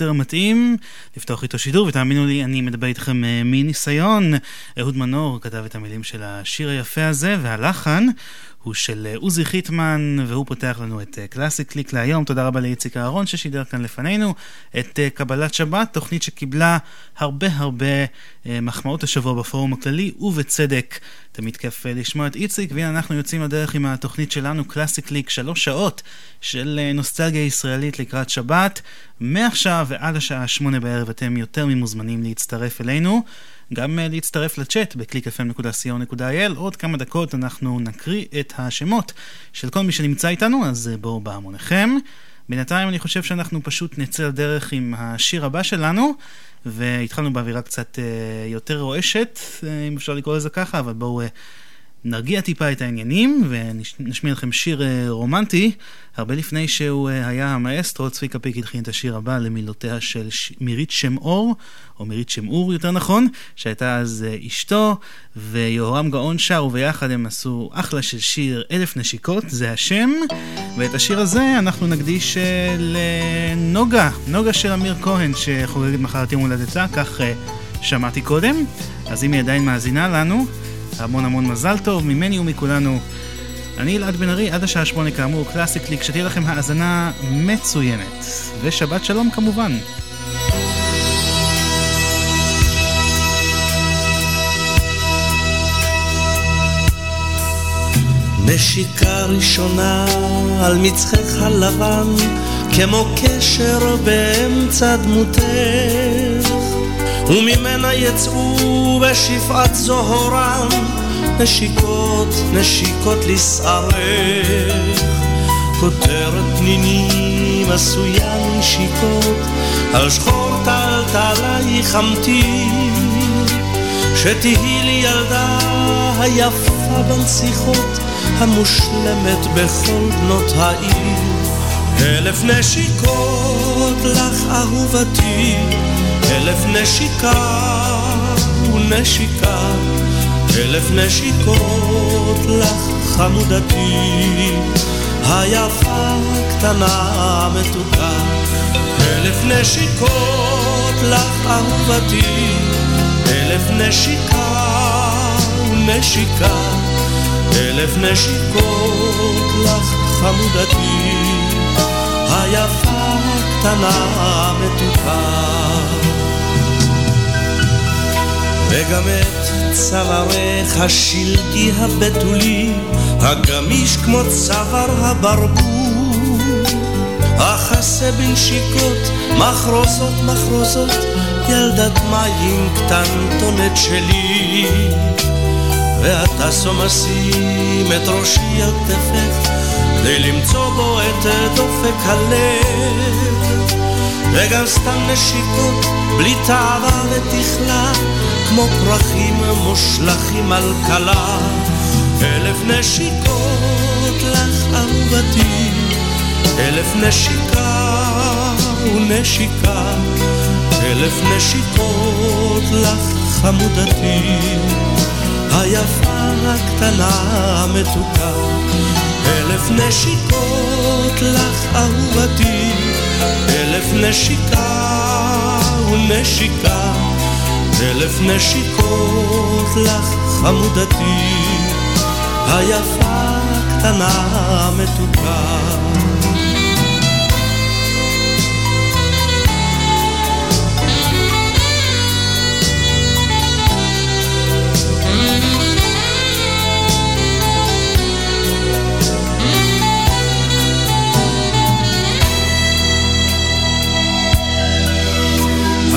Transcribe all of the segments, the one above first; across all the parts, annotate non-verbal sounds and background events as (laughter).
יותר מתאים לפתוח איתו שידור, ותאמינו לי, אני מדבר איתכם אה, מניסיון. אהוד מנור כתב את המילים של השיר היפה הזה, והלחן הוא של אה, עוזי חיטמן, והוא פותח לנו את קלאסי קליק להיום. תודה רבה לאיציק אהרון ששידר כאן לפנינו את קבלת שבת, תוכנית שקיבלה הרבה הרבה מחמאות השבוע בפורום הכללי, ובצדק. תמיד כיף לשמוע את איציק, והנה אנחנו יוצאים לדרך עם התוכנית שלנו, קלאסי קליק, שלוש שעות של נוסטלגיה ישראלית לקראת שבת. מעכשיו ועד השעה שמונה בערב אתם יותר ממוזמנים להצטרף אלינו. גם אה, להצטרף לצ'אט ב-clickfm.co.il. עוד כמה דקות אנחנו נקריא את השמות של כל מי שנמצא איתנו, אז אה, בואו בהמוניכם. בינתיים אני חושב שאנחנו פשוט נצא לדרך עם השיר הבא שלנו, והתחלנו באווירה קצת אה, יותר רועשת, אם אפשר לקרוא לזה ככה, אבל בואו נרגיע טיפה את העניינים ונשמיע לכם שיר אה, רומנטי, הרבה לפני שהוא אה, היה המאסטרו, צביקה פיק התחיל את השיר הבא למילותיה של מירית שם אור, או מירית שם אור יותר נכון, שהייתה אז אה, אשתו, ויהורם גאון שר, וביחד הם עשו אחלה של שיר אלף נשיקות, זה השם, ואת השיר הזה אנחנו נקדיש לנוגה, נוגה של אמיר כהן, שחוגגת מחר את יום הולדתה, כך שמעתי קודם, אז אם היא עדיין מאזינה לנו, המון המון מזל טוב ממני ומכולנו. אני אלעד בן ארי, עד השעה שמונה כאמור, קלאסי קליק, שתהיה לכם האזנה מצוינת. ושבת שלום כמובן. נשיקה ראשונה על מצחך הלבן, כמו קשר באמצע דמותך, וממנה יצאו בשפעת זוהרם, נשיקות, נשיקות לשערך. כותרת פנינים עשויה נשיקות, על שחור טלטלייך אמתין, שתהי לי ילדה היפה בנסיכות, המושלמת בכל בנות העיר. אלף נשיקות לך אהובתי, אלף נשיקה ונשיקה, אלף נשיקות לך חמודתי, היפה קטנה מתוקה. אלף נשיקות לך אהובתי, אלף נשיקה ונשיקה. אלף נשיקות לך חמודתי, היפה קטנה מתוקה. וגם את צווארך השלטי הבתולי, הגמיש כמו צוואר הברבור, אכסה בנשיקות, מחרוזות מחרוזות, ילדת מים קטנטונת שלי. ואתה סומסים את ראשי על כתפך כדי למצוא בו את דופק הלב וגם סתם נשיקות בלי תאווה ותכלה כמו פרחים מושלכים על כלה. אלף נשיקות לך אהובתי אלף נשיקה ונשיקה אלף נשיקות לך חמודתי. היפה הקטנה המתוקה, אלף נשיקות לך אהובתי, אלף נשיקה ונשיקה, אלף נשיקות לך חמודתי, היפה הקטנה המתוקה.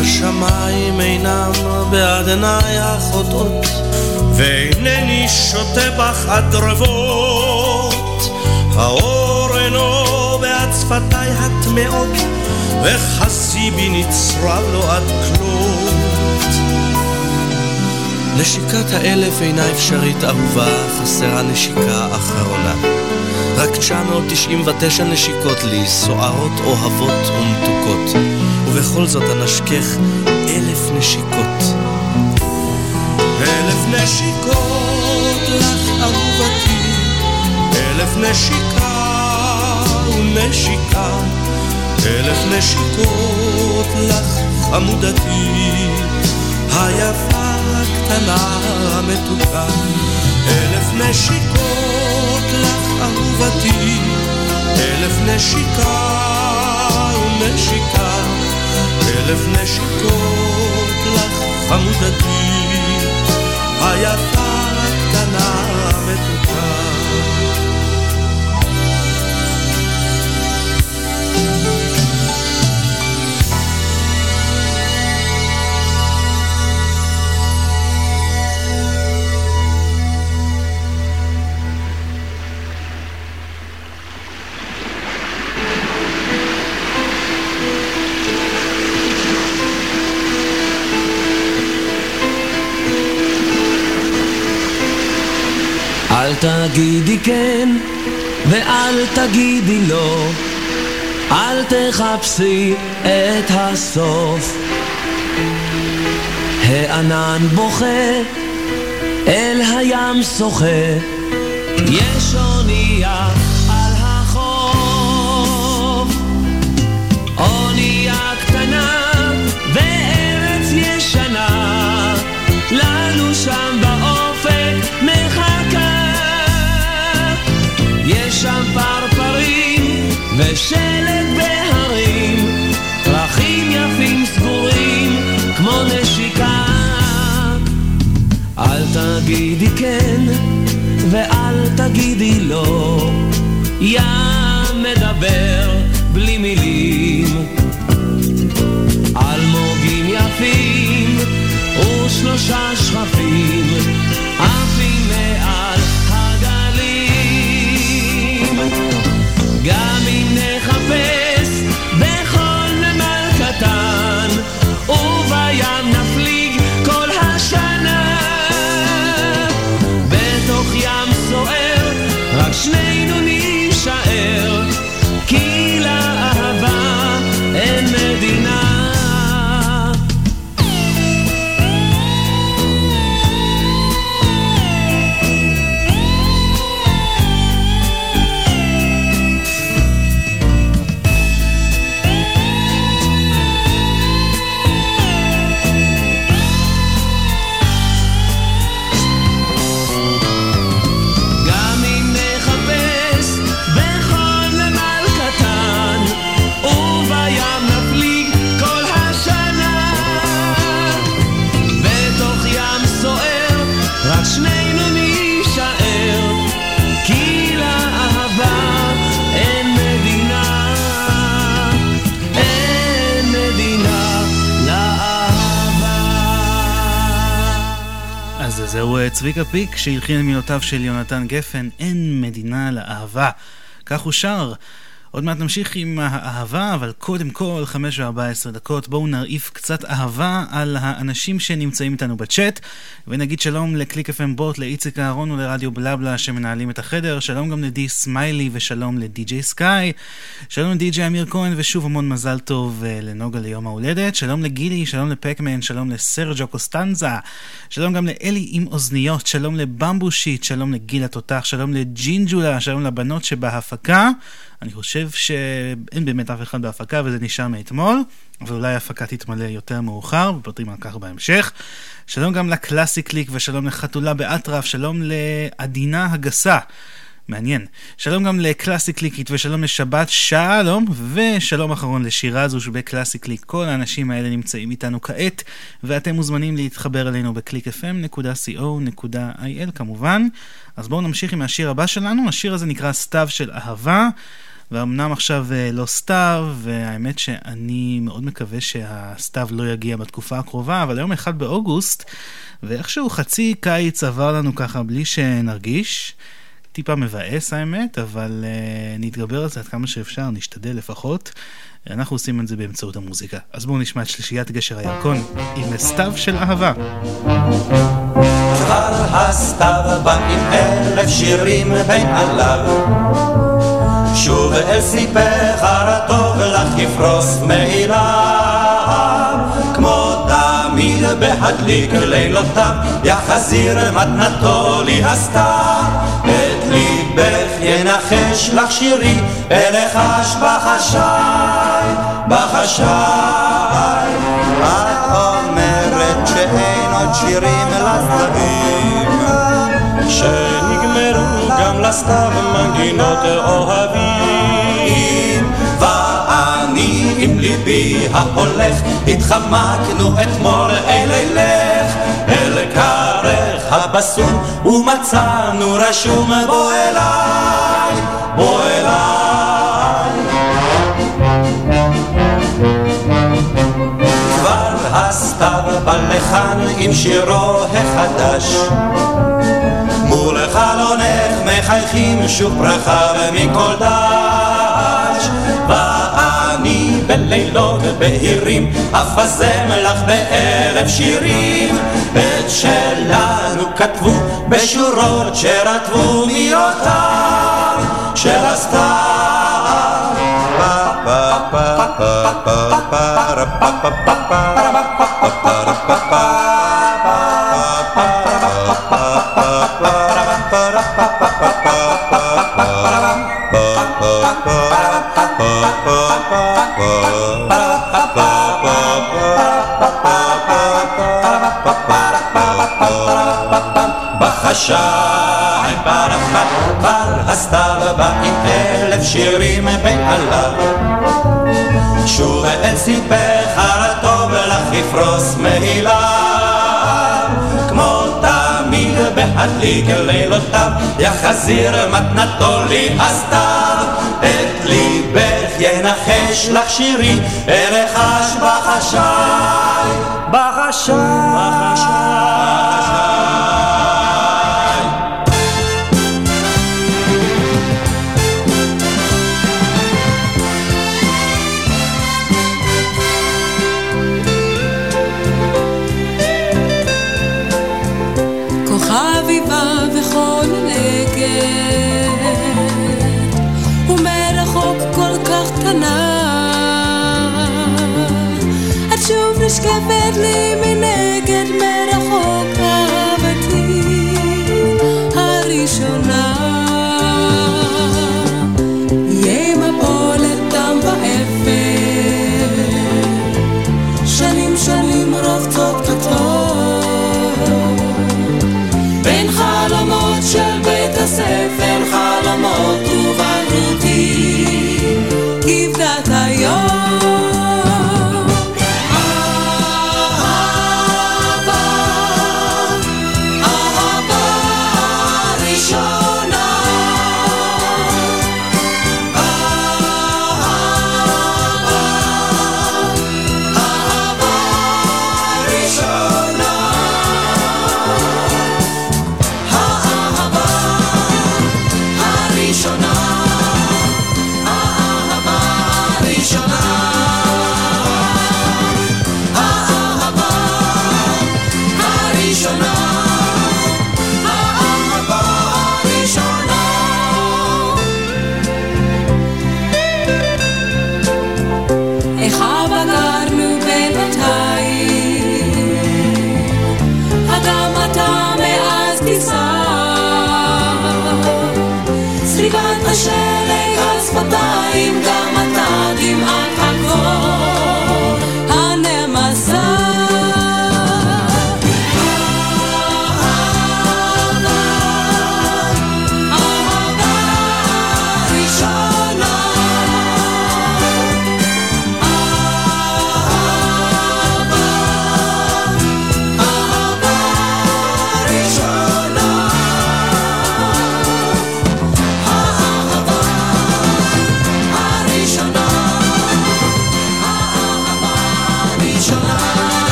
השמיים אינם בעד עיניי החוטאות, ואינני שותה בך הדרבות. האור אינו בעד שפתיי הטמעות, וחסי בי נצרב לו עד כלות. נשיקת האלף אינה אפשרית אהובה, חסרה נשיקה אחרונה. רק 999 נשיקות לי, סוערות, אוהבות ומתוקות. ובכל זאת אנשכך אלף נשיקות. אלף נשיקות לך אהובתי, אלף נשיקה ונשיקה, אלף נשיקות לך חמודתי, היפה הקטנה המתוקה, אלף נשיקות לך אהובתי, אלף נשיקה ונשיקה אלף נשיקות לך חמודתי, היפה הקטנה מתוקה. אל תגידי כן ואל תגידי לא, אל תחפשי את הסוף. הענן בוכה, אל הים שוחה, יש אונייה החוף. ישנה, לנו שם ושלג בהרים, פרחים יפים סגורים כמו נשיקה. אל תגידי כן ואל תגידי לא, ים מדבר בלי מילים. אלמוגים יפים ושלושה שכפים צביקה פיק שהלחין את מילותיו של יונתן גפן, אין מדינה לאהבה. כך הוא שר. עוד מעט נמשיך עם האהבה, אבל קודם כל, חמש וארבע עשרה דקות, בואו נרעיף קצת אהבה על האנשים שנמצאים איתנו בצ'אט, ונגיד שלום לקליק FM בוט, לאיציק אהרון ולרדיו בלבלה שמנהלים את החדר, שלום גם לדי סמיילי ושלום לדי.ג'יי סקאי, שלום לדי.ג'יי אמיר כהן ושוב המון מזל טוב אה, לנוגה ליום ההולדת, שלום לגילי, שלום לפקמן, שלום לסרג'ו קוסטנזה, שלום גם לאלי עם אוזניות, שלום לבמבושיט, שלום לגיל התותח, שלום לג'ינג'ולה, שלום לבנות שבהפקה. אני חושב שאין באמת אף אחד בהפקה וזה נשאר מאתמול, אבל אולי ההפקה תתמלא יותר מאוחר, ופרטים על כך בהמשך. שלום גם לקלאסי קליק ושלום לחתולה באטרף, שלום לעדינה הגסה. מעניין. שלום גם לקלאסי קליקית ושלום לשבת שלום ושלום אחרון לשירה זו שבקלאסי קליק. כל האנשים האלה נמצאים איתנו כעת ואתם מוזמנים להתחבר אלינו ב-clickfm.co.il כמובן. אז בואו נמשיך עם השיר הבא שלנו, השיר הזה נקרא סתיו של אהבה. ואמנם עכשיו אה, לא סתיו, והאמת שאני מאוד מקווה שהסתיו לא יגיע בתקופה הקרובה, אבל היום 1 באוגוסט, ואיכשהו חצי קיץ עבר לנו ככה בלי שנרגיש. טיפה מבאס האמת, אבל uh, נתגבר על זה עד כמה שאפשר, נשתדל לפחות. אנחנו עושים את זה באמצעות המוזיקה. אז בואו נשמע את שלישיית גשר הירקון עם סתיו של אהבה. כבר הסתיו בא עם אלף שירים בין עליו שוב אל סיפך הרטוב לך יפרוס מעילה כמו תמיד בהדליק לילותיו יחזיר מתנתו לי הסתיו ליבך ינחש לך שירי אלחש בחשאי בחשאי. את אומרת שאין עוד שירים לסתבים שנגמרו גם לסתיו מנגינות אוהבים. ואני עם ליבי ההולך התחמקנו אתמול אל אלך אל כרך הבשום ומצאנו רשום בוא אליי בוא אליי. כבר הסתיו בא לכאן עם שירו החדש. מול חלונך מחייכים שוב ברכה מכל דש בלילות בהירים אפזם לך באלף שירים את שלנו כתבו בשורות שרטבו מיותיו של הסתיו בחשאי פרפת כבר הסתיו בא עם אלף שירים בעליו שוב את סיפך הרטוב לך יפרוס מעילה כמו תמיד בהדליק לילותיו, יחזיר מתנתו לי הסתיו. את ליבך ינחש לך שירי, ארחש בחשאי. בחשאי.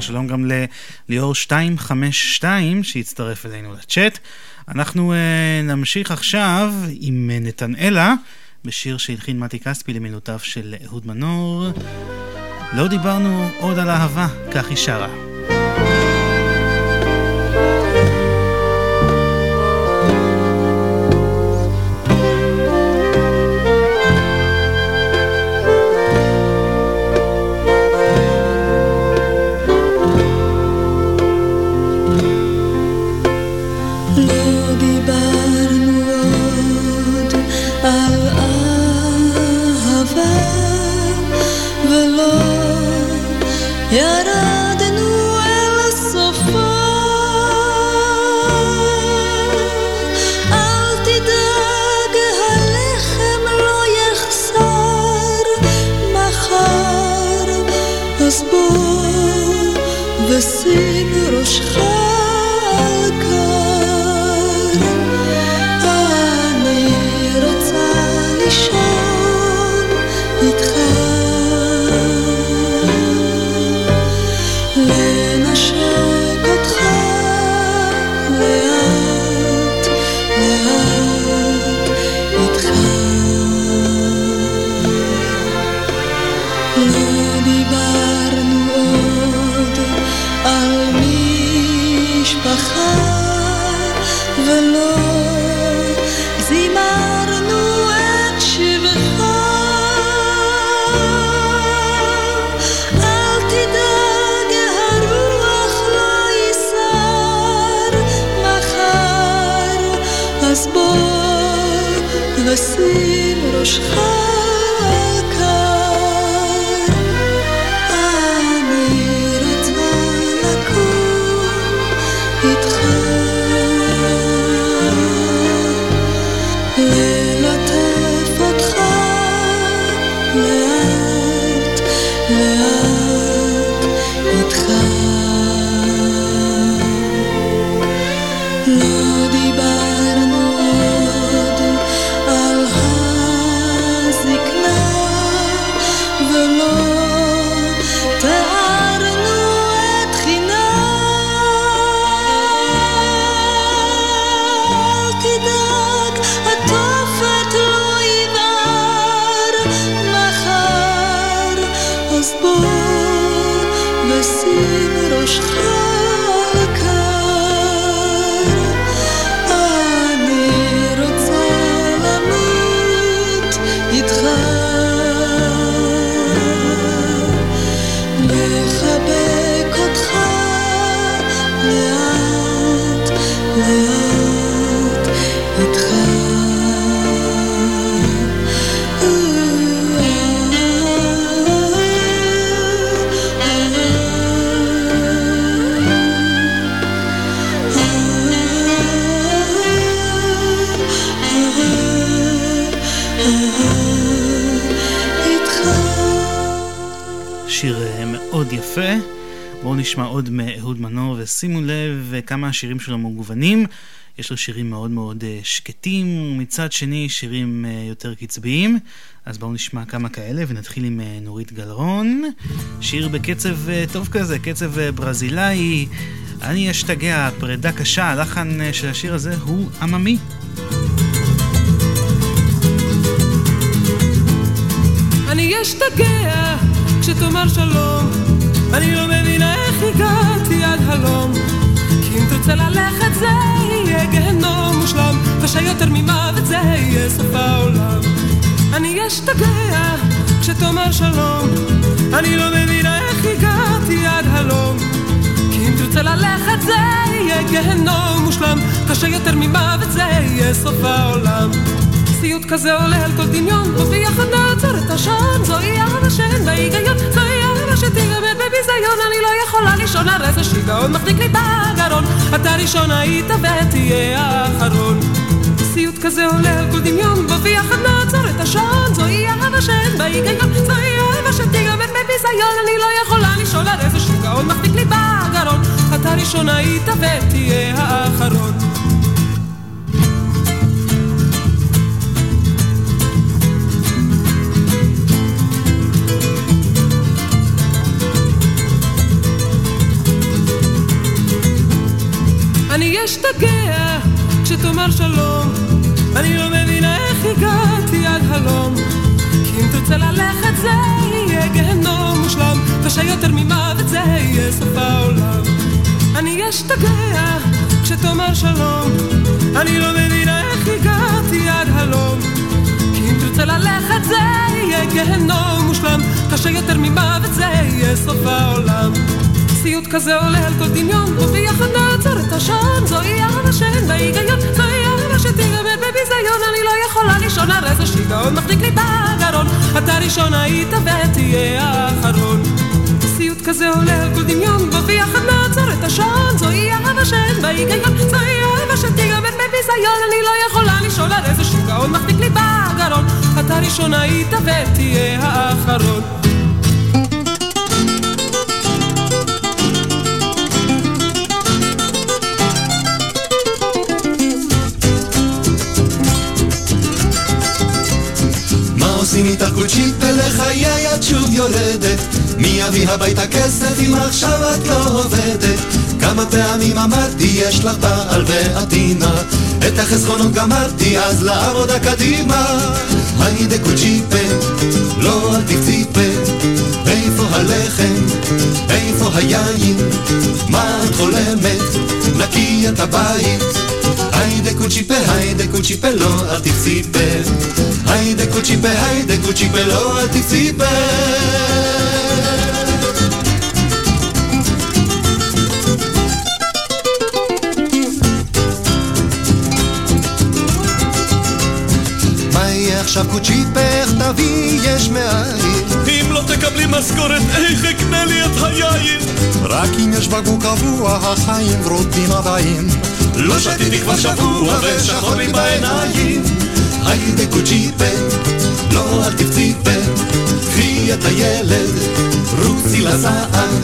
שלום גם לליאור 252 שהצטרף אלינו לצ'אט. אנחנו uh, נמשיך עכשיו עם uh, נתנאלה בשיר שהלחין מתי כספי למילותיו של אהוד מנור. לא דיברנו עוד על אהבה, כך היא שרה. Schritt. schade. ושים ראשך נשמע עוד מאהוד מנור, ושימו לב כמה השירים שלו מגוונים. יש לו שירים מאוד מאוד אה, שקטים, ומצד שני שירים אה, יותר קצביים. אז בואו נשמע כמה כאלה, ונתחיל עם אה, נורית גלרון. שיר בקצב טוב כזה, קצב ברזילאי. אני אשתגע, פרידה קשה, הלחן של השיר הזה הוא עממי. אני אשתגע כשתאמר שלום. אני לא מבינה איך הגעתי עד הלום. כי אם תרצה ללכת זה יהיה גיהנום מושלם קשה יותר ממוות זה יהיה סוף העולם. אני אשתגע כשתאמר שלום. אני לא מבינה איך הגעתי עד הלום. כי אם תרצה ללכת זה יהיה גיהנום מושלם קשה יותר ממוות זה יהיה סוף העולם סיוט כזה עולה על כל דמיון וביחד נעצור את השעון. זוהי אהבה שאין בה היגיון זוהי אהבה שתיגמר בביזיון. אני לא יכולה לישון הרי זה שיגעון מחזיק לי בגרון. אתה ראשון היית ותהיה האחרון. סיוט כזה עולה על כל דמיון וביחד נעצור את השעון. זוהי אהבה שאין בה היגיון זוהי אהבה שתיגמר בביזיון. אני לא יכולה לישון הרי זה שיגעון מחזיק לי בגרון. אתה ראשון היית ותהיה האחרון אשתגע כשתאמר שלום. אני לא מבינה איך הגעתי עד הלום. כי אם תרצה ללכת זה יהיה גיהנום מושלם. קשה יותר ממוות זה יהיה סוף העולם. אני אשתגע כשתאמר שלום. אני לא מבינה איך הגעתי עד הלום. כי אם תרצה ללכת זה יהיה גיהנום מושלם. קשה יותר ממוות זה יהיה סוף העולם סיוט כזה עולה על כל דמיון וביחד נעצור את השעון. זוהי אהבה שאין בה היגיון זוהי אהבה שתיגמר בביזיון. אני לא יכולה לישון הרי זה שיגעון מחזיק לי בגרון. אתה ראשון היית ותהיה האחרון. סיוט כזה עולה על כל דמיון וביחד נעצור את השעון. זוהי אהבה שאין בה היגיון זוהי אהבה שתיגמר בביזיון. אני לא יכולה לישון הרי זה שיגעון מחזיק לי בגרון. אתה ראשון היית ותהיה האחרון עושים איתך קוצ'יפה לחיי את שוב יורדת מי יביא הביתה כסף אם עכשיו את לא עובדת כמה פעמים אמרתי יש לך בעל ועדינה את החסכונות גמרתי אז לעבודה קדימה היידה קוצ'יפה לא אל תקציפה איפה הלחם? איפה היין? מה את חולמת? נקי את הבית היידה קוצ'יפה, היידה קוצ'יפה, לא אל תקציפה היידה קוצ'יפה, היידה קוצ'יפה, לא אל תקציפה עכשיו קוצ'יפך תביא יש מאין. אם לא תקבלי משכורת, איך אקנה לי את היין? רק אם יש בקבוק קבוע, החיים ורודים הבאים. לא שתיתי כבר שבוע ושחור לי בעיניים. היידה קוצ'יפה, לא אל תפציפה, קחי את הילד, רוצי לסעד.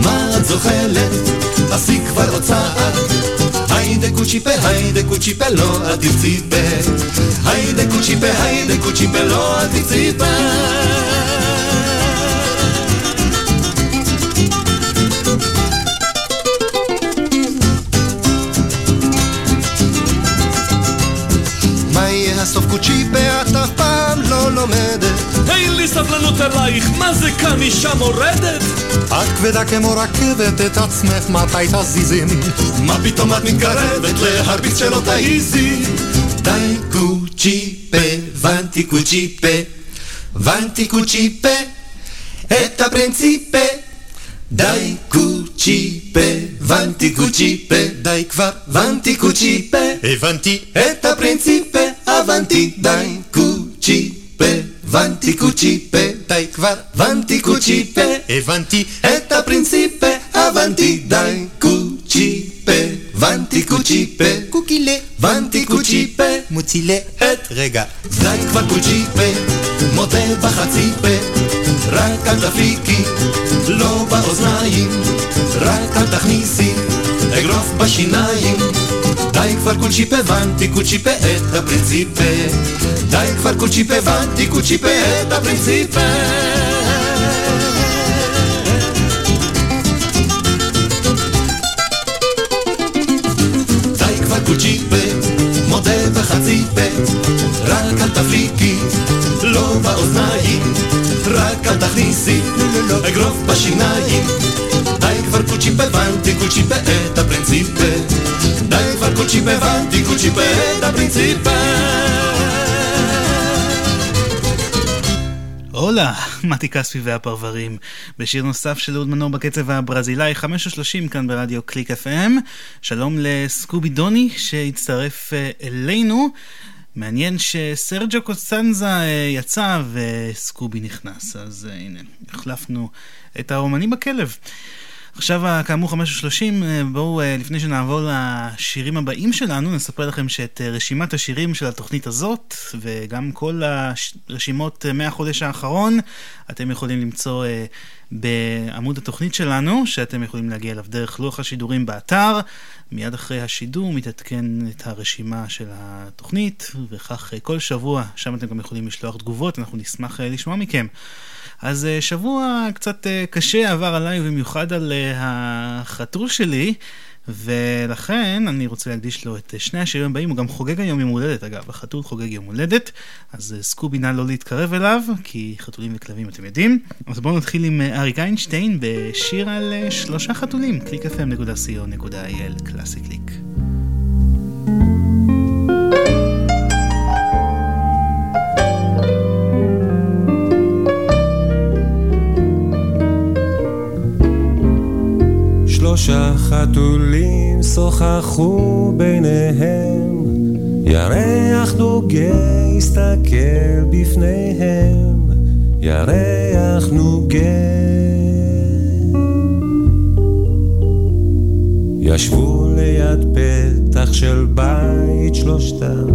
מה את זוחלת? עשי כבר עוד צעד. היידה קוצ'יפה, היידה קוצ'יפה, לא אל תפציפה. היידה קוצ'יפה, היידה קוצ'יפה, לא אל תפציפה. הסוף קוצ'יפה את אף פעם לא לומדת אין לי סבלנות אלייך, מה זה כאן אישה מורדת? את כבדה כמו רכבת, את עצמך מתי תזיזים? מה פתאום את מתקרבת להרביץ שלא תעיזי? די קוצ'יפה, ונטי קוצ'יפה, ונטי קוצ'יפה, את הפרינציפה. די קוצ'יפה, ונטי קוצ'יפה, די כבר, ונטי קוצ'יפה, הבנתי את הפרינציפה, הבנתי, די קוצ'יפה, ונטי קוצ'יפה, די כבר, ונטי קוצ'יפה, הבנתי את הפרינציפה, הבנתי, די קוצ'יפה, ונטי קוצ'יפה, קוקילה, ונטי קוצ'יפה, מוצילה את רגע, די כבר קוצ'יפה, מודה בחצי פה, רק אל תפיקי, לא באוזניים, רק אל תכניסי, אגרוף בשיניים. די כבר קוצ'יפה ונטי קוצ'יפה את הפרינציפה. די כבר קוצ'יפה ונטי קוצ'יפה את הפרינציפה. די כבר קוצ'יפה מודה בחצי פה רק אל תפליקי לא באוזניים. רק אל תכניסי אגרוף בשיניים די כבר קוצ'יפה ונטי קוצ'יפה את הפרינציפה די כבר קוצ'יפה ונטי קוצ'יפה את הפרינציפה הולה, מתי כספי והפרברים, בשיר נוסף של אהוד מנור בקצב הברזילאי, 5.30 כאן ברדיו קליק FM. שלום לסקובי דוני שהצטרף אה, אלינו. מעניין שסרג'ו קוסטנזה אה, יצא וסקובי נכנס, אז uh, הנה, החלפנו את האומנים בכלב. עכשיו, כאמור, 5.30, בואו, לפני שנעבור לשירים הבאים שלנו, נספר לכם שאת רשימת השירים של התוכנית הזאת, וגם כל הרשימות מהחודש האחרון, אתם יכולים למצוא בעמוד התוכנית שלנו, שאתם יכולים להגיע אליו דרך לוח השידורים באתר. מיד אחרי השידור מתעדכן את הרשימה של התוכנית, וכך כל שבוע, שם אתם גם יכולים לשלוח תגובות, אנחנו נשמח לשמוע מכם. אז שבוע קצת קשה עבר עליי, במיוחד על החתול שלי, ולכן אני רוצה להקדיש לו את שני השירים הבאים, הוא גם חוגג היום יום הולדת אגב, החתול חוגג יום הולדת, אז סקובי נא לא להתקרב אליו, כי חתולים וכלבים אתם יודעים. אז בואו נתחיל עם אריק איינשטיין בשיר על שלושה חתולים, www.clickfm.co.il, קלאסי קליק. שלושה חתולים שוחחו ביניהם, ירח נוגה הסתכל בפניהם, ירח נוגה. ישבו ליד פתח של בית שלושתם,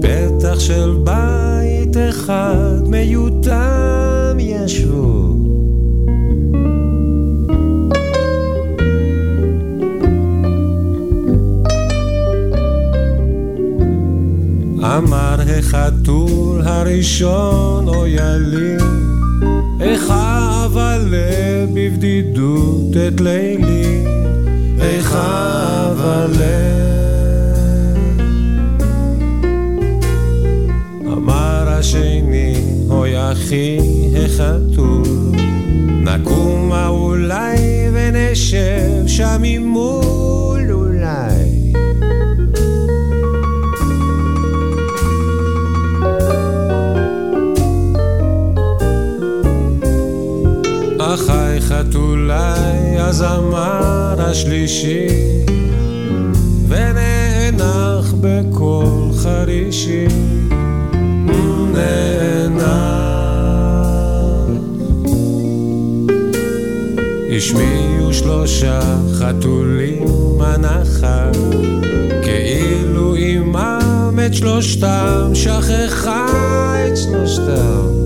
פתח של בית אחד מיותם ישבו. אמר החתול הראשון, אויה לי, איך אבלה בבדידות את לילי, איך אבלה. אמר השני, אוי אחי החתול, נקומה אולי ונשב שם ממול קצת אולי הזמר השלישי ונאנח בקול חרישי. נאנח. השמיעו שלושה חתולים הנחל כאילו אימם את שלושתם שכחה את שלושתם.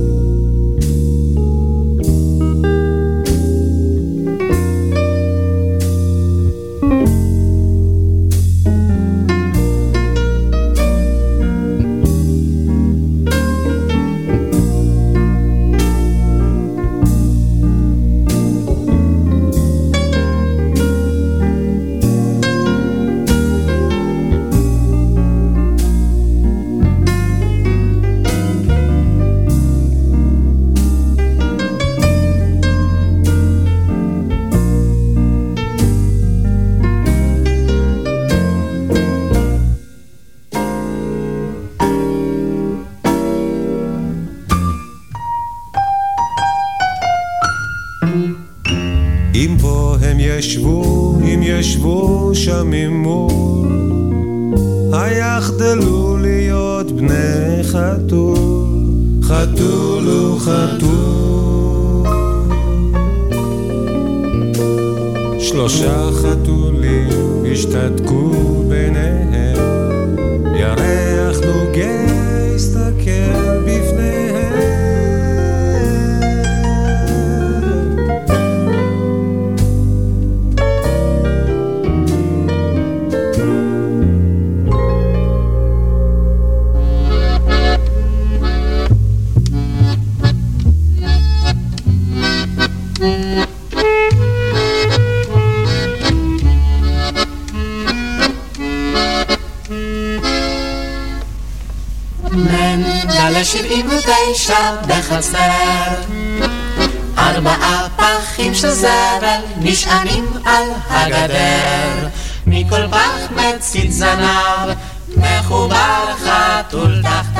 הגדר, מכל פח מצית זנב, מחובר חתול תחתיו.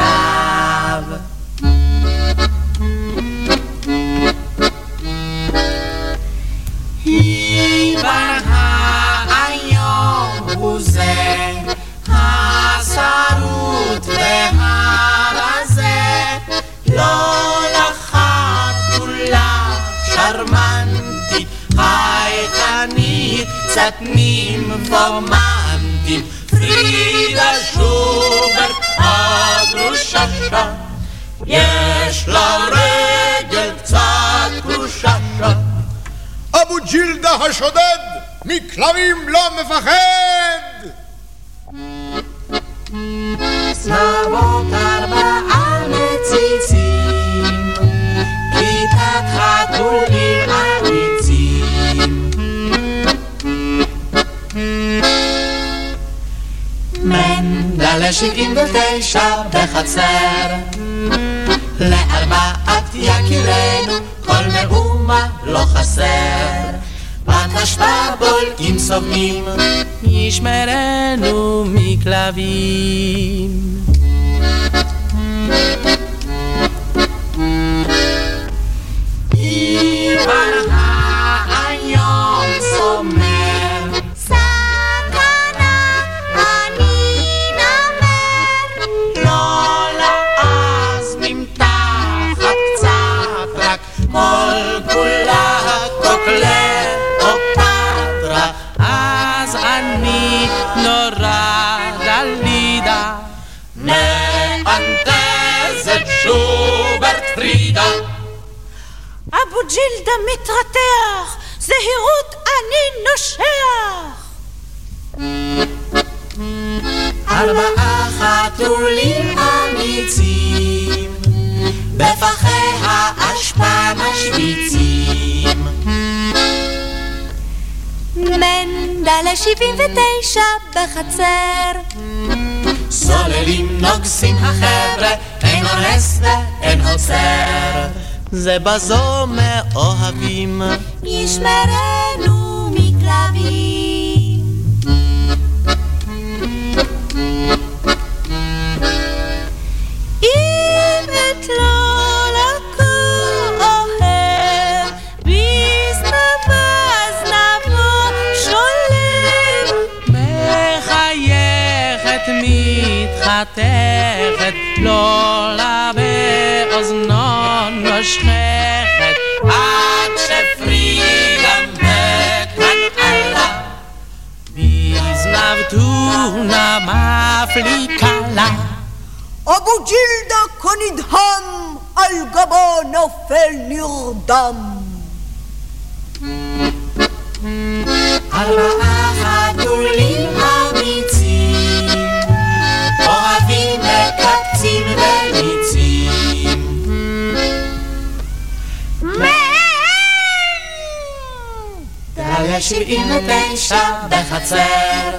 יש לה רגל קצת גרוששה. אבו ג'ילדה השודד, מכלבים לא מפחד! צלבות ארבעה מציצים, כיתת חתולים מנדלה שבעים ותשע בחצר לארבעת יקירנו כל מאומה לא חסר. בת אשפה בולעים סובלים ישמרנו מכלבים. אימא היום סומך ג'ילדה מתרתח, זהירות אני נושח! ארבעה חתולים אמיצים, בפחי האשפה משוויצים. מנדלה שבעים ותשע בחצר. סוללים נוגסים החבר'ה, אין אונס ואין עוצר. זה בזו מאוהבים. ישמרנו מכלבים. אם את לא מתחתכת, לא טונה מפליקה לה. אבו ג'ילדה כה נדהם, על גבו נופל נרדם. ארבעה חתולים אמיצים, אוהבים מקפצים וניצים. דליה שבעים ותשע בחצר,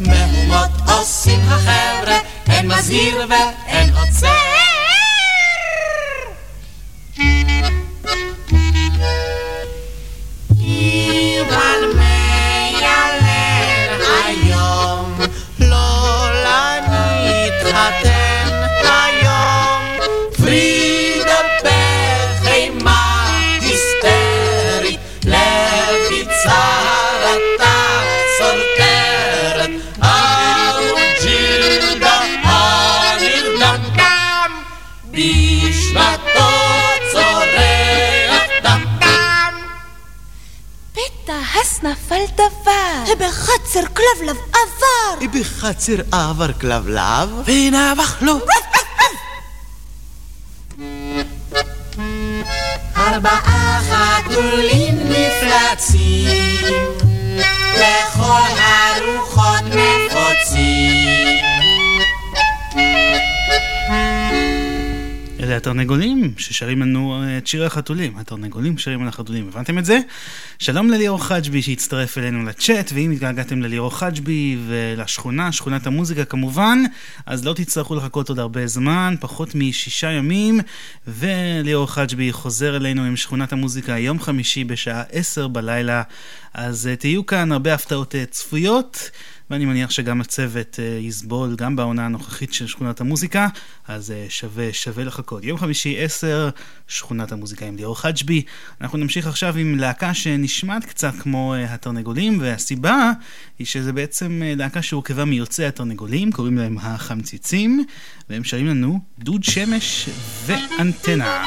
מהומות עושים החבר'ה, אין מזהיר ואין עוצר. יובל הס נפל דבר. בחצר כלבלב עבר. בחצר עבר כלבלב, ונבח לו. ארבעה חתולים נפלצים, לכל הרוחות נפוצים. אלה התרנגולים ששרים לנו אה, את שיר החתולים. התרנגולים שרים על החתולים, הבנתם את זה? שלום לליאור חג'בי שהצטרף אלינו לצ'אט, ואם התגעגעתם לליאור חג'בי ולשכונה, שכונת המוזיקה כמובן, אז לא תצטרכו לחכות עוד הרבה זמן, פחות משישה ימים, וליאור חג'בי חוזר אלינו עם שכונת המוזיקה יום חמישי בשעה עשר בלילה, אז אה, תהיו כאן הרבה הפתעות אה, צפויות. ואני מניח שגם הצוות uh, יסבול גם בעונה הנוכחית של שכונת המוזיקה, אז uh, שווה, שווה לחכות. יום חמישי 10, שכונת המוזיקה עם ליאור חג'בי. אנחנו נמשיך עכשיו עם להקה שנשמעת קצת כמו uh, התרנגולים, והסיבה היא שזה בעצם להקה שהורכבה מיוצאי התרנגולים, קוראים להם החמציצים, והם שרים לנו דוד שמש ואנטנה.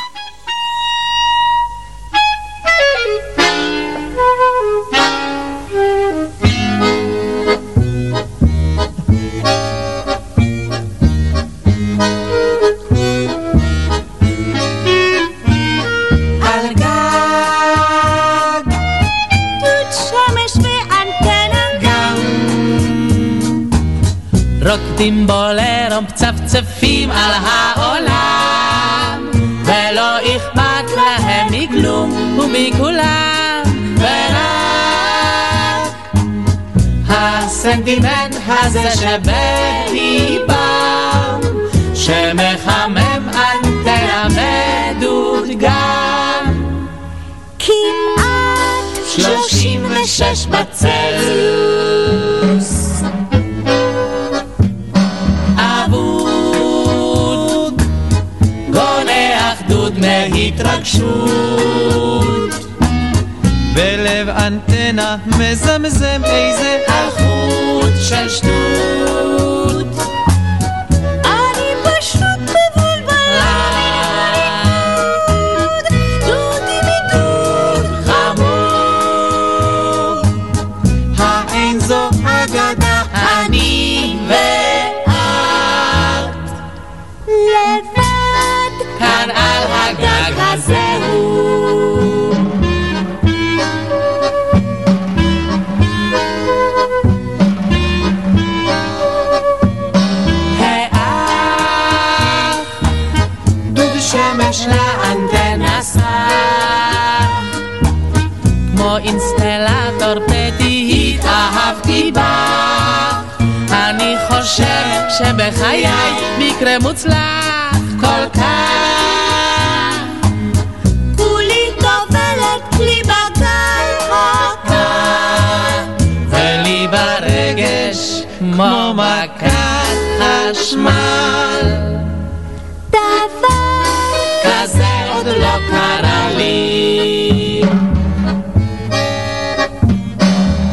רוקדים בולרום מצפצפים על העולם ולא אכפת להם מכלום ומכולם. ורק הסנטימנט הזה שבליבם שמחמם אנטנה ודוד גם. כמעט שלושים ושש בצלזיוס דוד מהתרגשות בלב אנטנה מזמזם איזה אלחוט של שטות שבחיי מקרה מוצלח כל כך. כולי טובלת לי בגן כאן ולי ברגש כמו מכת חשמל. דבר כזה עוד לא קרה לי.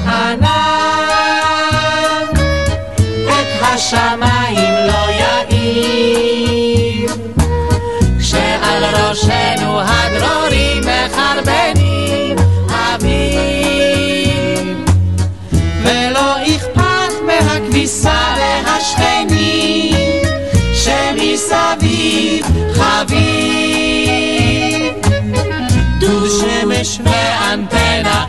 ענן מסביב חביב. דוד שמש ואנטנה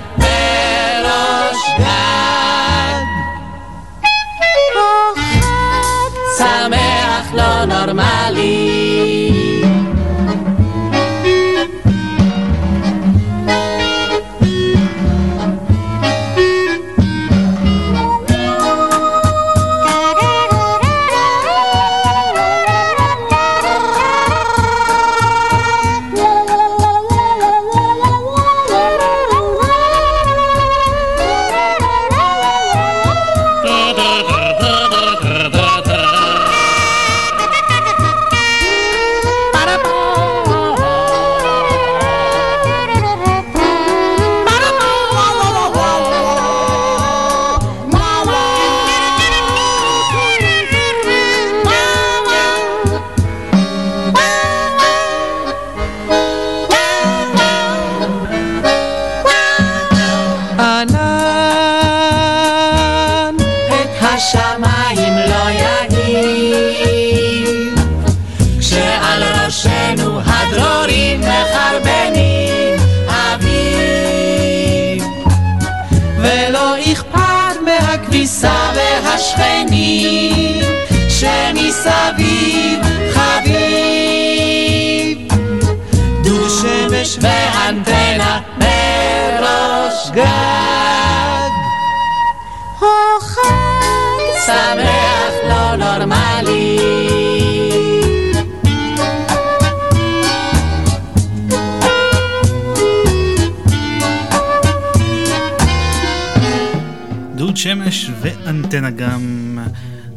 שמש ואנטנה גם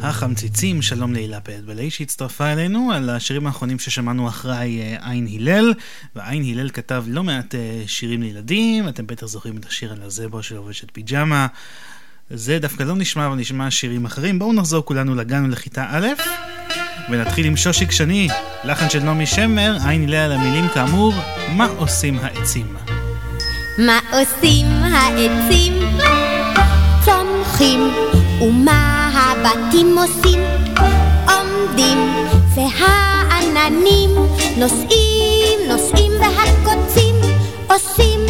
החמציצים, שלום להילה פלדבלי שהצטרפה אלינו על השירים האחרונים ששמענו אחרי אה, עין הלל, ועין הלל כתב לא מעט אה, שירים לילדים, אתם בטח זוכרים את השיר על הזברה של לובשת פיג'מה. זה דווקא לא נשמע, אבל נשמע שירים אחרים. בואו נחזור כולנו לגן ולכיתה א', ונתחיל עם שושיק שני, לחן של נעמי שמר, עין הלל על המילים כאמור, מה עושים העצים? מה עושים העצים? צומחים, ומה הבתים עושים? עומדים, והעננים נוסעים, נוסעים, והקוצים עושים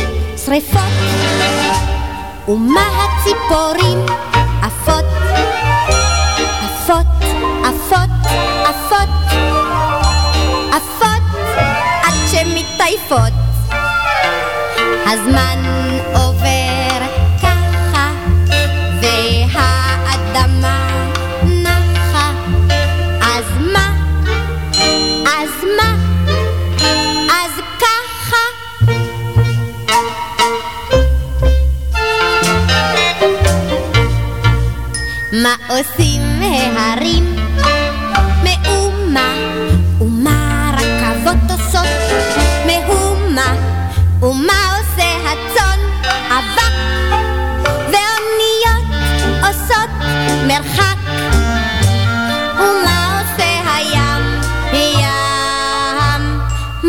שריפות. ומה הציפורים עפות, עפות, עפות, עפות, עפות, עד שמתעייפות. הזמן מה עושים ההרים? מאומה, ומה רכבות עושות? מהומה, ומה עושה הצאן? אבק, ואוניות עושות מרחק. ומה עושה הים? ים.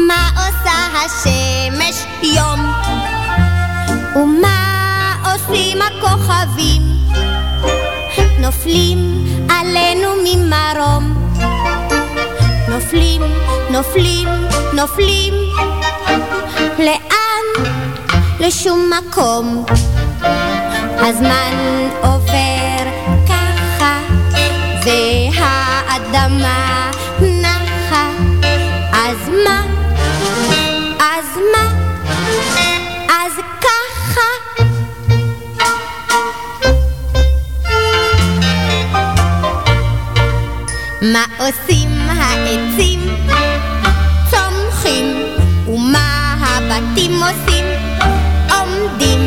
מה עושה השמש? יום. ומה עושים הכוכבים? נופלים עלינו ממרום. נופלים, נופלים, נופלים. לאן? לשום מקום. הזמן עובר ככה, והאדמה נחה. מה עושים העצים? צומחים, ומה הבתים עושים? עומדים,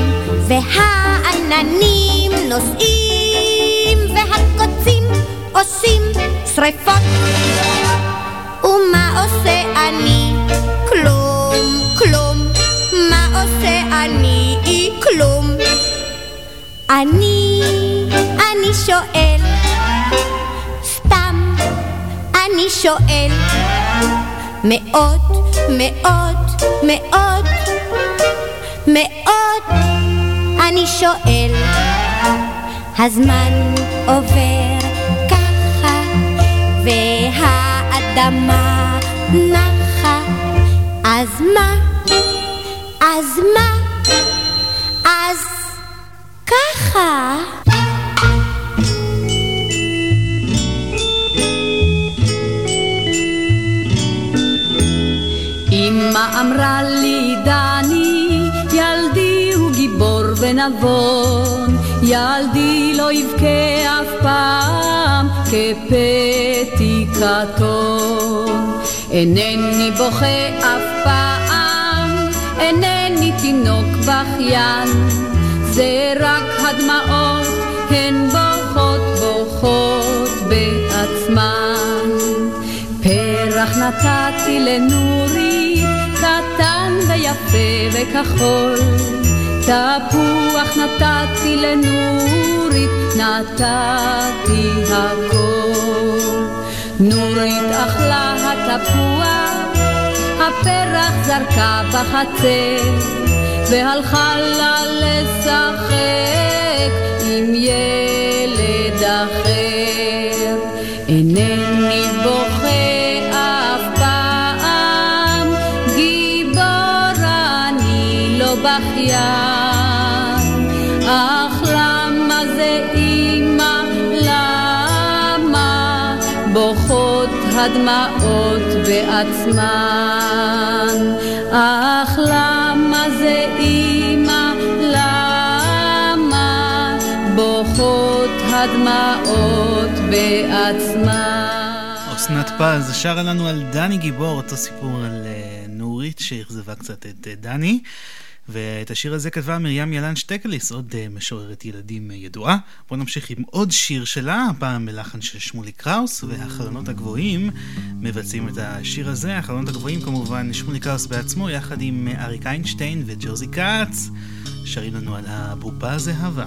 והעננים נוסעים, והקוצים עושים שריפות. ומה עושה אני? כלום, כלום. מה עושה אני? כלום. אני, אני שואל, אני שואל, מאוד, מאוד, מאוד, מאוד, אני שואל, הזמן עובר ככה, והאדמה האדמה נחה, אז מה? אז מה? אז ככה. אמא אמרה לי דני, ילדי הוא גיבור ונבון, ילדי לא יבכה אף פעם כפתי קטון. אינני בוכה אף פעם, אינני תינוק בכיין, זה רק הדמעות, הן בוכות בוכות בעצמן. פרח נתתי לנורית, קטן ויפה וכחול. תפוח נתתי לנורית, נתתי הכל. נורית אכלה התפוח, הפרח זרקה בחצר, והלכה לה לשחק עם ילד אחר. אינני הדמעות בעצמן? אך למה זה אמא, למה בוכות הדמעות בעצמן? אסנת פז שרה לנו על דני גיבור, אותו סיפור על uh, נורית שאכזבה קצת את uh, דני. ואת השיר הזה כתבה מרים ילן שטקליס, עוד uh, משוררת ילדים uh, ידועה. בואו נמשיך עם עוד שיר שלה, הפעם מלחן של שמולי קראוס, והחלונות הגבוהים מבצעים את השיר הזה. החלונות הגבוהים כמובן שמולי קראוס בעצמו, יחד עם uh, אריק איינשטיין וג'וזי כץ, שרים לנו על הבובה זהבה.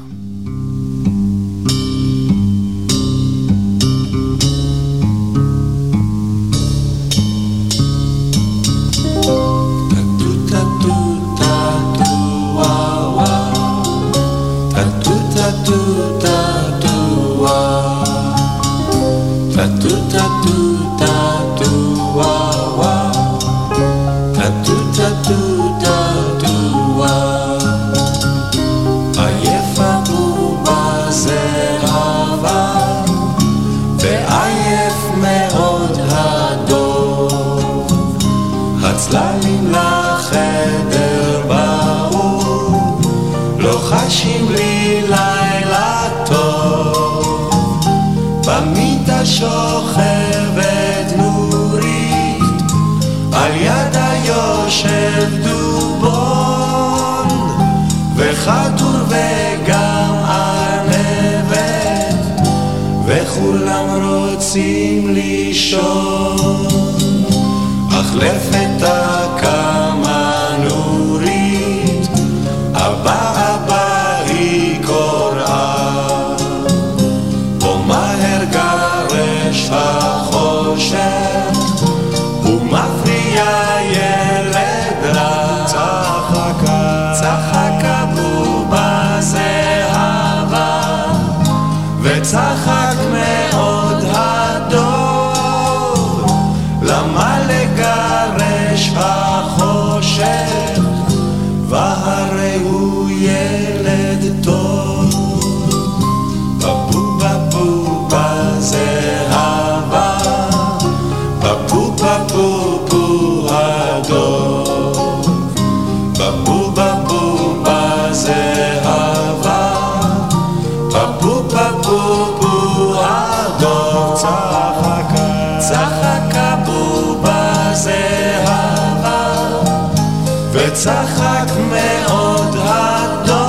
וצחק מאוד הדוב.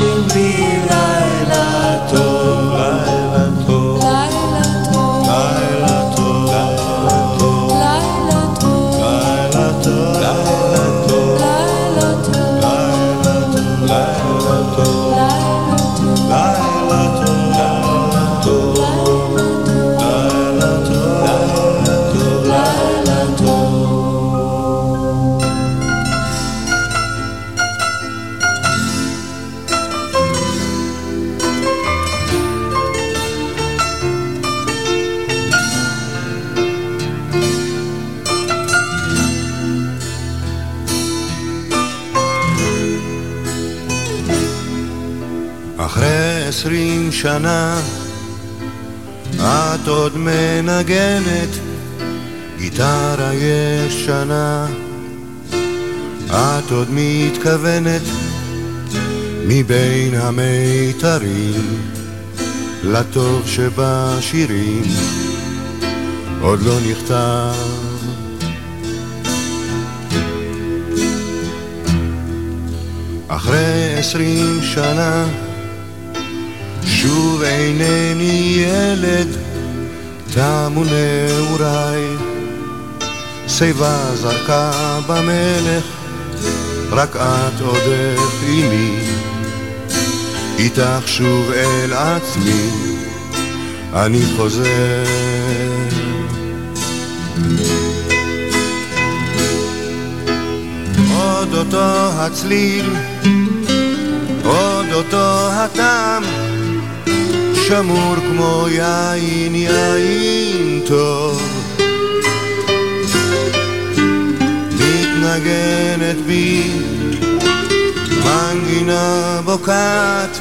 לחדר באו, שנה. את עוד מנגנת גיטרה ישנה. את עוד מתכוונת מבין המיתרים לטוב שבשירים. עוד לא נכתב. אחרי עשרים שנה שוב אינני ילד, תמו נעוריי. שיבה זרקה במלך, רק את עודך עימי. איתך שוב אל עצמי, אני חוזר. עוד אותו הצליל, עוד אותו הטעם, שמור כמו יין, יין טוב. מתנגנת בי, מנגינה בוקעת,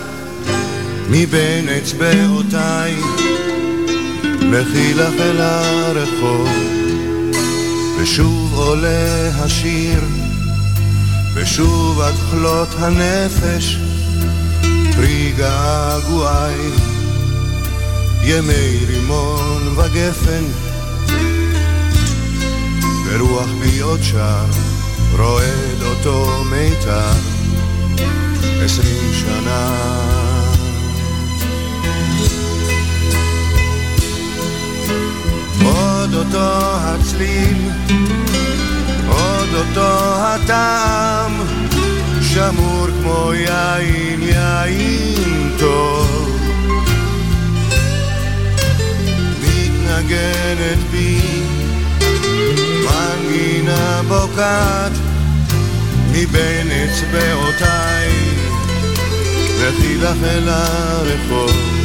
מבין אצבעותיי, לכי לך אל הרחוב, ושוב עולה השיר, ושוב עד כלות הנפש, פרי געגועי, ימי רימון וגפן, ורוח בי עוד שר, רועד אותו מיתר, עשרים שנה. עוד אותו הצליל, עוד אותו הטעם, שמור כמו יין, יין טוב. מתנגנת בי, מנגינה בוקעת, מבין אצבעותיי, וכי לך אל הרחוב.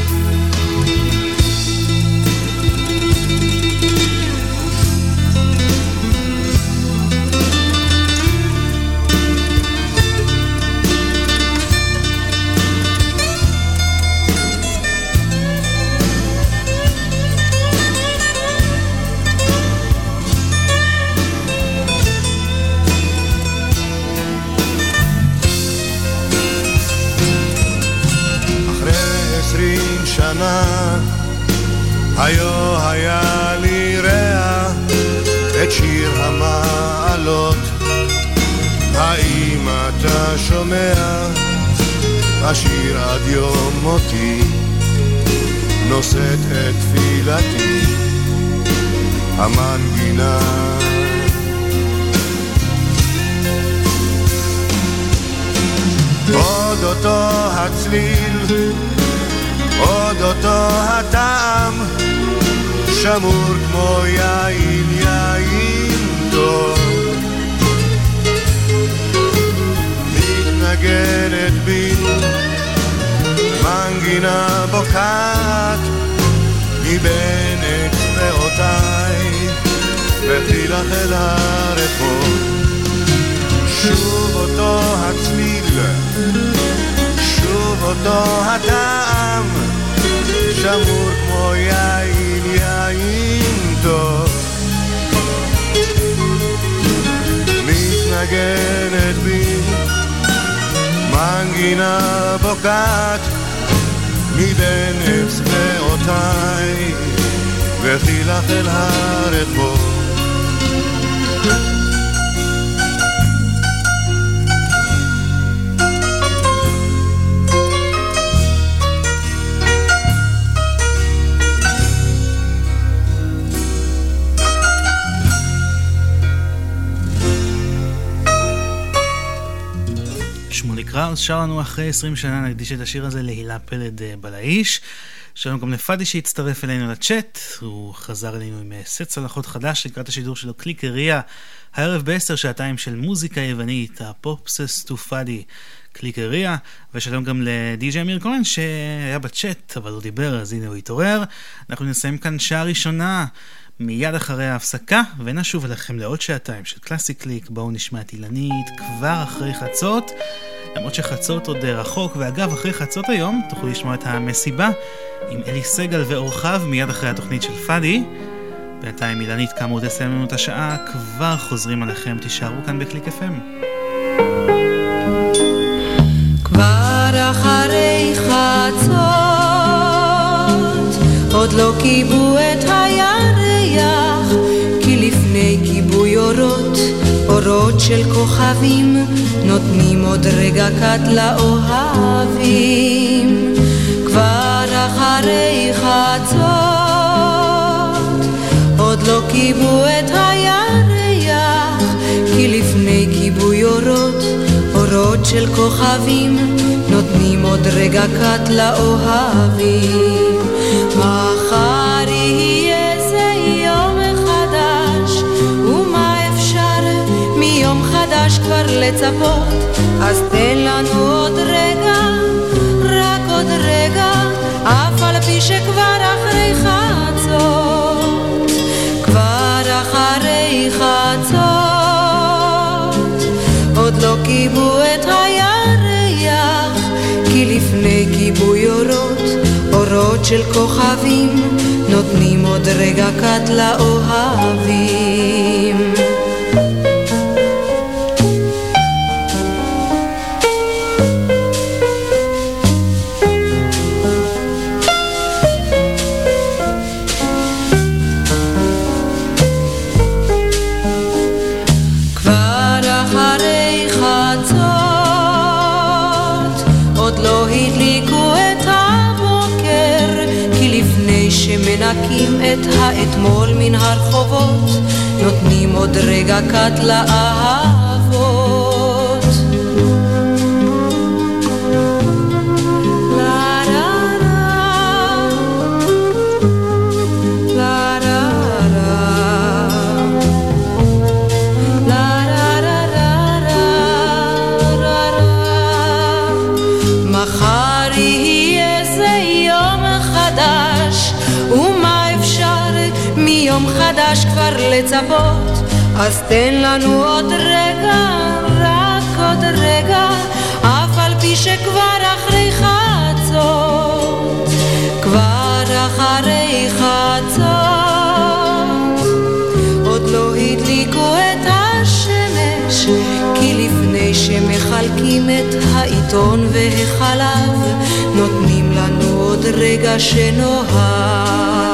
שנה, היו היה לי רע את שיר המעלות. האם אתה שומע? השיר עד יום מותי, נושאת את תפילתי, המנגינה. עוד אותו הצליל עוד אותו הטעם, שמור כמו יין, יין טוב. מתנגנת בי, מנגינה בוקעת, מבין אצבעותיי, וכי לך אל הרחוב. שוב אותו הצליל, שוב אותו הטעם, שמור כמו יין, יין טוב. מתנגנת בי, מנגינה בוקעת, מבין אצבעותיי, וכי לך אל הרחוב. קראוס שר לנו אחרי 20 שנה, נקדיש את השיר הזה להילה פלד בלעיש. שלום גם לפאדי שהצטרף אלינו לצ'אט, הוא חזר אלינו עם סט צלחות חדש לקראת השידור שלו קליקריה, הערב בעשר שעתיים של מוזיקה יוונית, απόψε στο פאדי קליקריה, ושלום גם לדי.ג'י אמיר כהן שהיה בצ'אט אבל הוא דיבר אז הנה הוא התעורר. אנחנו נסיים כאן שעה ראשונה. מיד אחרי ההפסקה, ונשוב אליכם לעוד שעתיים של קלאסי קליק, בואו נשמע את אילנית כבר אחרי חצות. למרות שחצות עוד רחוק, ואגב, אחרי חצות היום תוכלו לשמוע את המסיבה עם אלי סגל ואורחיו מיד אחרי התוכנית של פאדי. בינתיים אילנית כאמור תסיים לנו את השעה, כבר חוזרים עליכם, תישארו כאן בקליק FM. כבר אחרי חצות, עוד לא כיבו את הירח, כי לפני כיבוי אורות, אורות של כוכבים, נותנים עוד רגע קט לאוהבים. כבר אחרי חצות, עוד לא כיבו את הירח, כי לפני כיבוי אורות, אורות של כוכבים נותנים עוד רגע קט לאוהבים. מחר חדש כבר לצפות? אז תן לנו עוד רגע, רק עוד רגע, אף על פי שכבר אחרי חצות, כבר אחרי חצות. עוד לא כיבו את הירח, כי לפני כיבוי אורות, אורות של כוכבים, נותנים עוד רגע קט לאוהבים. מן הרחובות, נותנים עוד רגע קט לאהבות. חדש כבר לצפות, אז תן לנו עוד רגע, רק עוד רגע, אף על פי שכבר אחרי חצות, כבר אחרי חצות, עוד לא הדליקו את השמש, כי לפני שמחלקים את העיתון והחלב, נותנים לנו עוד רגע שנוהג.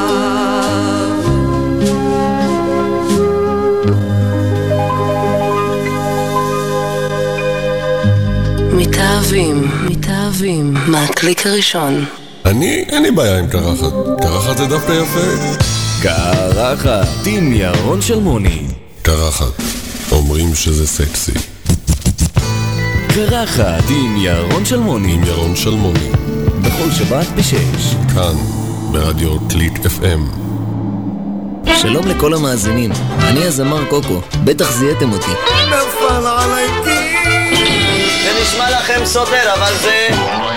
מתאהבים, מתאהבים, מהקליק הראשון. אני, אין לי בעיה עם קרחת. קרחת זה דווקא יפה. קרחת, עם ירון שלמוני. קרחת, אומרים שזה סקסי. קרחת עם ירון שלמוני. עם ירון שלמוני. בכל שבת בשש. כאן, ברדיו קליק FM. שלום לכל המאזינים, אני הזמר קוקו, בטח זיהיתם אותי. נפל עליי זה נשמע לכם סותר, אבל זה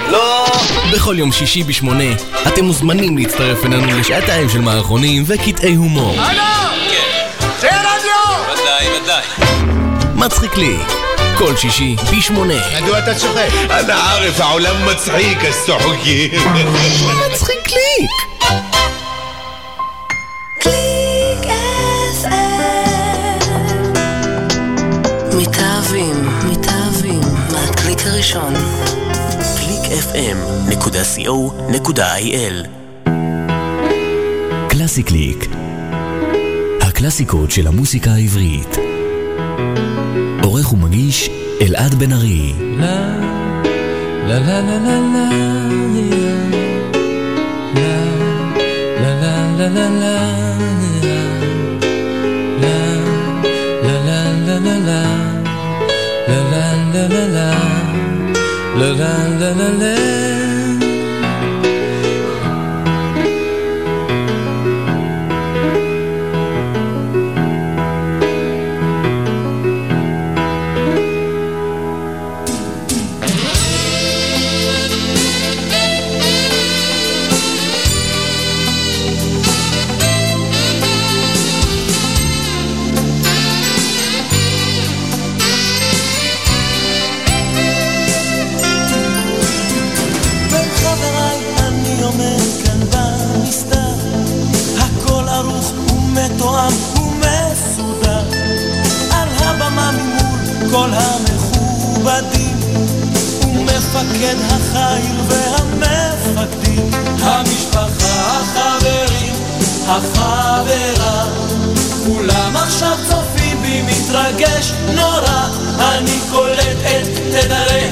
לא... בכל יום שישי בשמונה, אתם מוזמנים להצטרף אלינו לשעתיים של מערכונים וקטעי הומור. הלו! כן. זה רדיו! ודאי, ודאי. מצחיק לי. כל שישי, פי שמונה. מדוע אתה צוחק? אנא ערף, העולם מצחיק, אז צוחקים. (laughs) מצחיק לי. הראשון. www.clickfm.co.il קלאסי קליק הקלאסיקות של המוסיקה העברית עורך ומגיש אלעד בן ארי לה לה לה לה לה לה לה לה לה la la la la la la la la la la. מתרגש נורא אני קולט את תדרי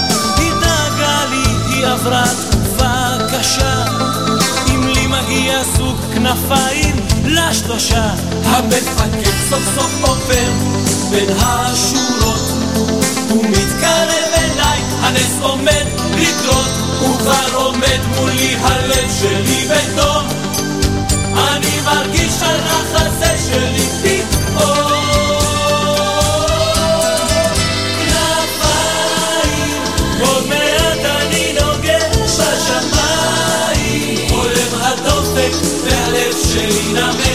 תקופה קשה. אם לי מגיע סוג כנפיים לשלושה המפקד סוף סוף עובר בין השורות. הוא מתקרב אליי, הנס עומד לקרות. הוא כבר עומד מולי, הלב שלי בדום אני מרגיש על החזה שלי שלי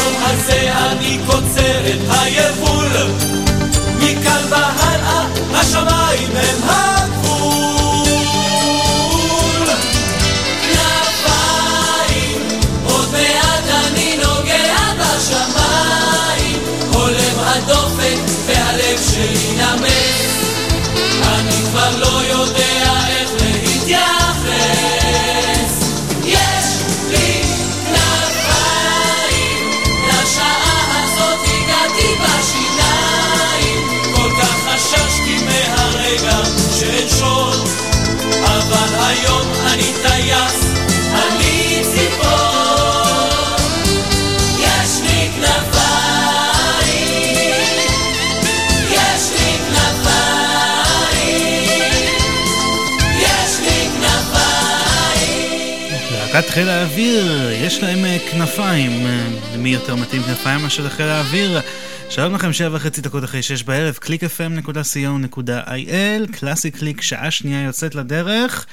היום הזה אני קוצר את היבול. מכאן והלאה השמיים הם הגבול. שלי אני כבר לא יודע חיל האוויר, יש להם אה, כנפיים. אה, למי יותר מתאים כנפיים מאשר לחיל האוויר? שלום לכם, שבע וחצי דקות אחרי שש בערב, www.clickfm.co.il, קלאסי קליק, שעה שנייה יוצאת לדרך.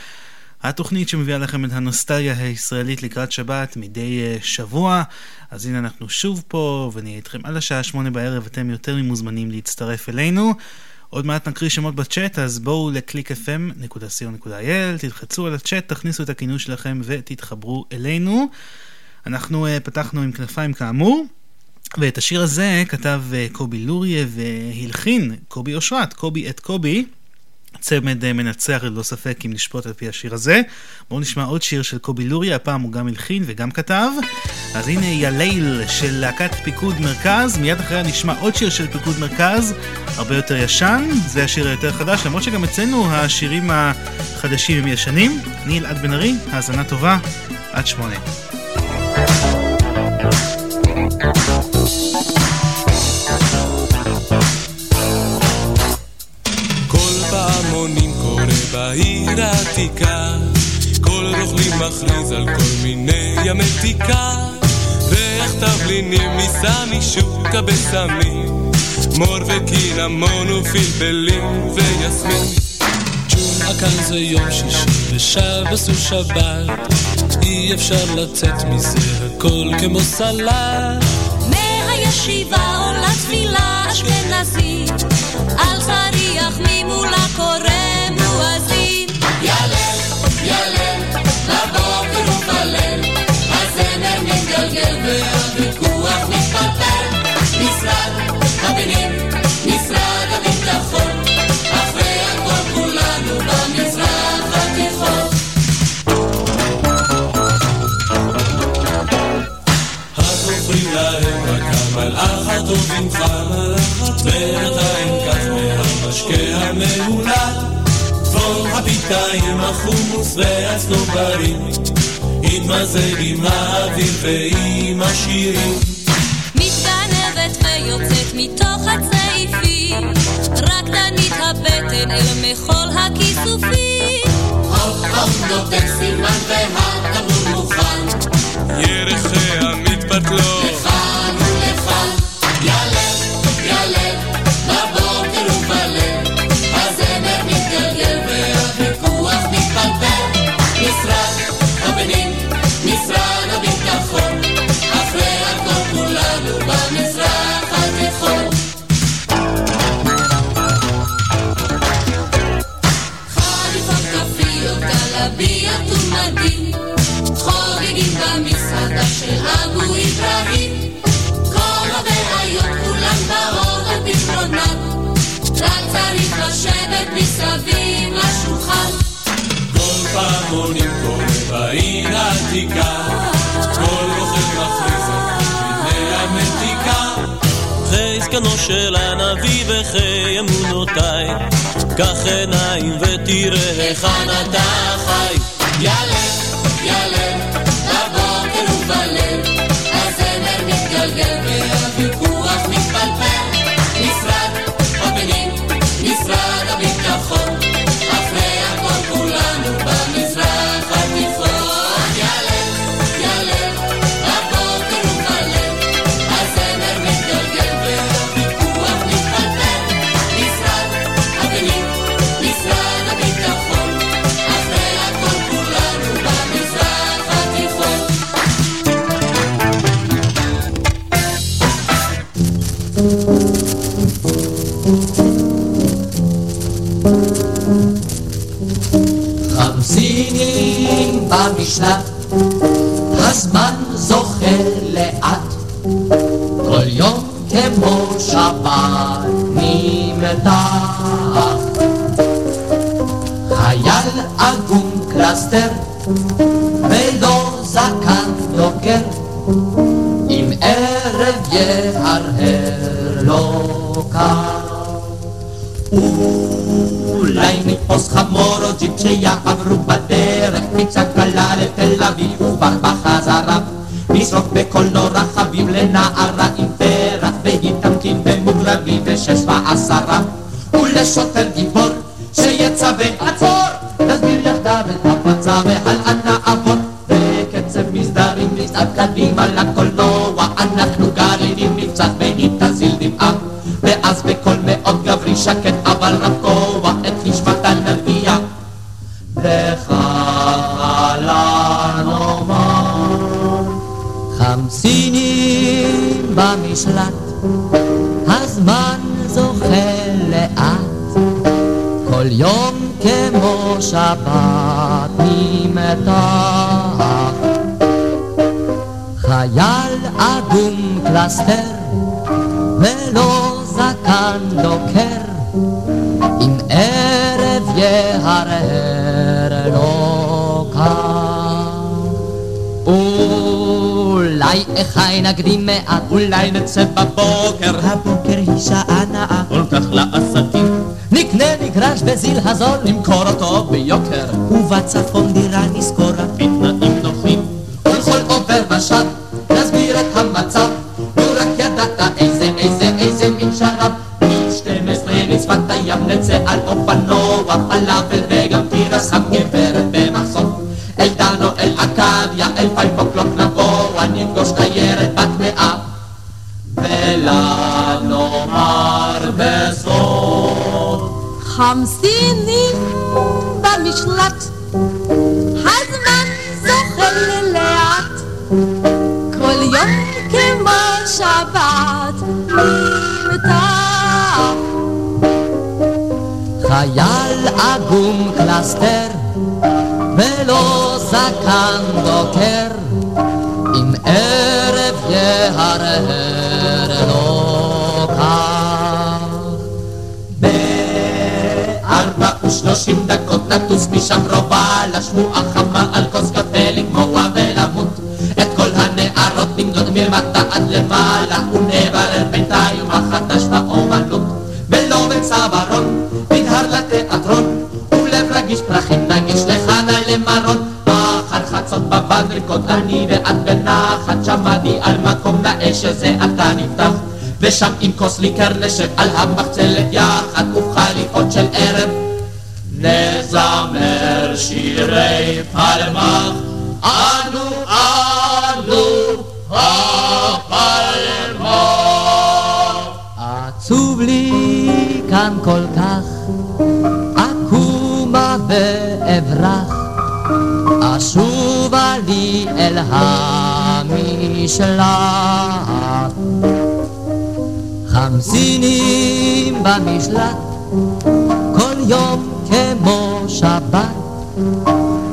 התוכנית שמביאה לכם את הנוסטליה הישראלית לקראת שבת מדי אה, שבוע. אז הנה אנחנו שוב פה, ונהיה איתכם עד השעה שמונה בערב, אתם יותר ממוזמנים להצטרף אלינו. עוד מעט נקריא שמות בצ'אט, אז בואו ל-clickfm.co.il, תלחצו על הצ'אט, תכניסו את הכינוי שלכם ותתחברו אלינו. אנחנו uh, פתחנו עם כנפיים כאמור, ואת השיר הזה כתב uh, קובי לוריה והלחין קובי אושרת, קובי את קובי. צמד uh, מנצח ללא ספק אם נשפוט על פי השיר הזה. בואו נשמע עוד שיר של קובי לוריה, הפעם הוא גם הלחין וגם כתב. אז הנה יליל של להקת פיקוד מרכז, מיד אחריה נשמע עוד שיר של פיקוד מרכז, הרבה יותר ישן, זה השיר היותר חדש, למרות שגם אצלנו השירים החדשים הם ישנים. אני אלעד בן ארי, האזנה טובה, עד שמונה. כל בעיר העתיקה, כל רוכלים מכריז על כל מיני ימתיקה, ריח תבלינים נישא משוק הבשמים, מור וקינמון ופלפלים ויסמין. כאן זה יום שישי, ושבס הוא שבת, אי אפשר לצאת מזה הכל כמו סלט. מהישיבה עולה תפילה אשכנזית, על צריח ממולה קורא. אולי נצא בבוקר. הבוקר היא שעה נאה. כל כך לעסקים. נקנה מגרש בזיל הזול, נמכור אותו ביוקר. ובצפון דירה ניס... קלסתר, ולא זקן דוקר, אם ערב יהרהר לו כך. בארבע ושלושים דקות נטוס משם רובה לשמועה עתה נפתח ושם עם כוס ליקר נשב על המחצלת יחד ובחליפות של ערב. נזמר שירי פלמח אנו אנו הפלמח. עצוב לי כאן כל כך, עקומה ואברח, אשובה לי אל המשלט. חמסינים במשלט, כל יום כמו שבת,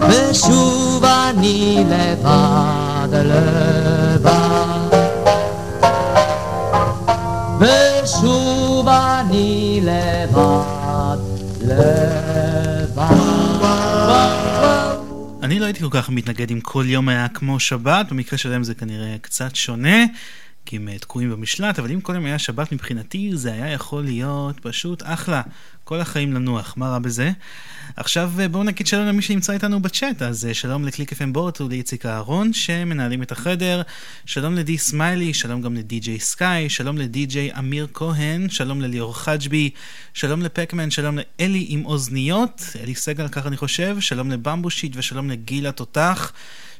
ושוב אני לבד לבד. ושוב אני לבד, לבד. אני לא הייתי כל כך מתנגד אם כל יום היה כמו שבת, במקרה שלהם זה כנראה קצת שונה, כי הם אה, תקועים במשלט, אבל אם כל יום היה שבת מבחינתי, זה היה יכול להיות פשוט אחלה. כל החיים לנוח, מה רע בזה? עכשיו אה, בואו נגיד שלום למי שנמצא איתנו בצ'אט, אז אה, שלום לקליק FM בוט ולאיציק אהרון שמנהלים את החדר, שלום לדי סמיילי, שלום גם לדי.ג'יי סקאי, שלום לדי.ג'יי אמיר כהן, שלום לליאור חג'בי, שלום לפקמן, שלום לאלי עם אוזניות, אלי סגל כך אני חושב, שלום לבמבושיט ושלום לגיל התותח.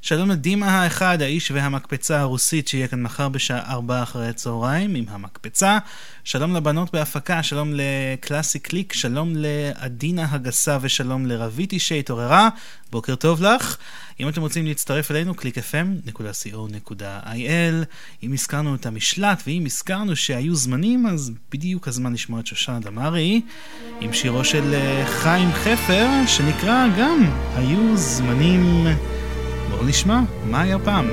שלום לדימה האחד, האיש והמקפצה הרוסית שיהיה כאן מחר בשעה ארבע אחרי הצהריים עם המקפצה. שלום לבנות בהפקה, שלום לקלאסי קליק, שלום לעדינה הגסה ושלום לרביטי שהתעוררה. בוקר טוב לך. אם אתם רוצים להצטרף אלינו, www.clickfm.co.il. אם הזכרנו את המשלט ואם הזכרנו שהיו זמנים, אז בדיוק הזמן לשמוע את שושנה דמארי עם שירו של אה, חיים חפר, שנקרא גם היו זמנים... בואו נשמע מה היה פעם.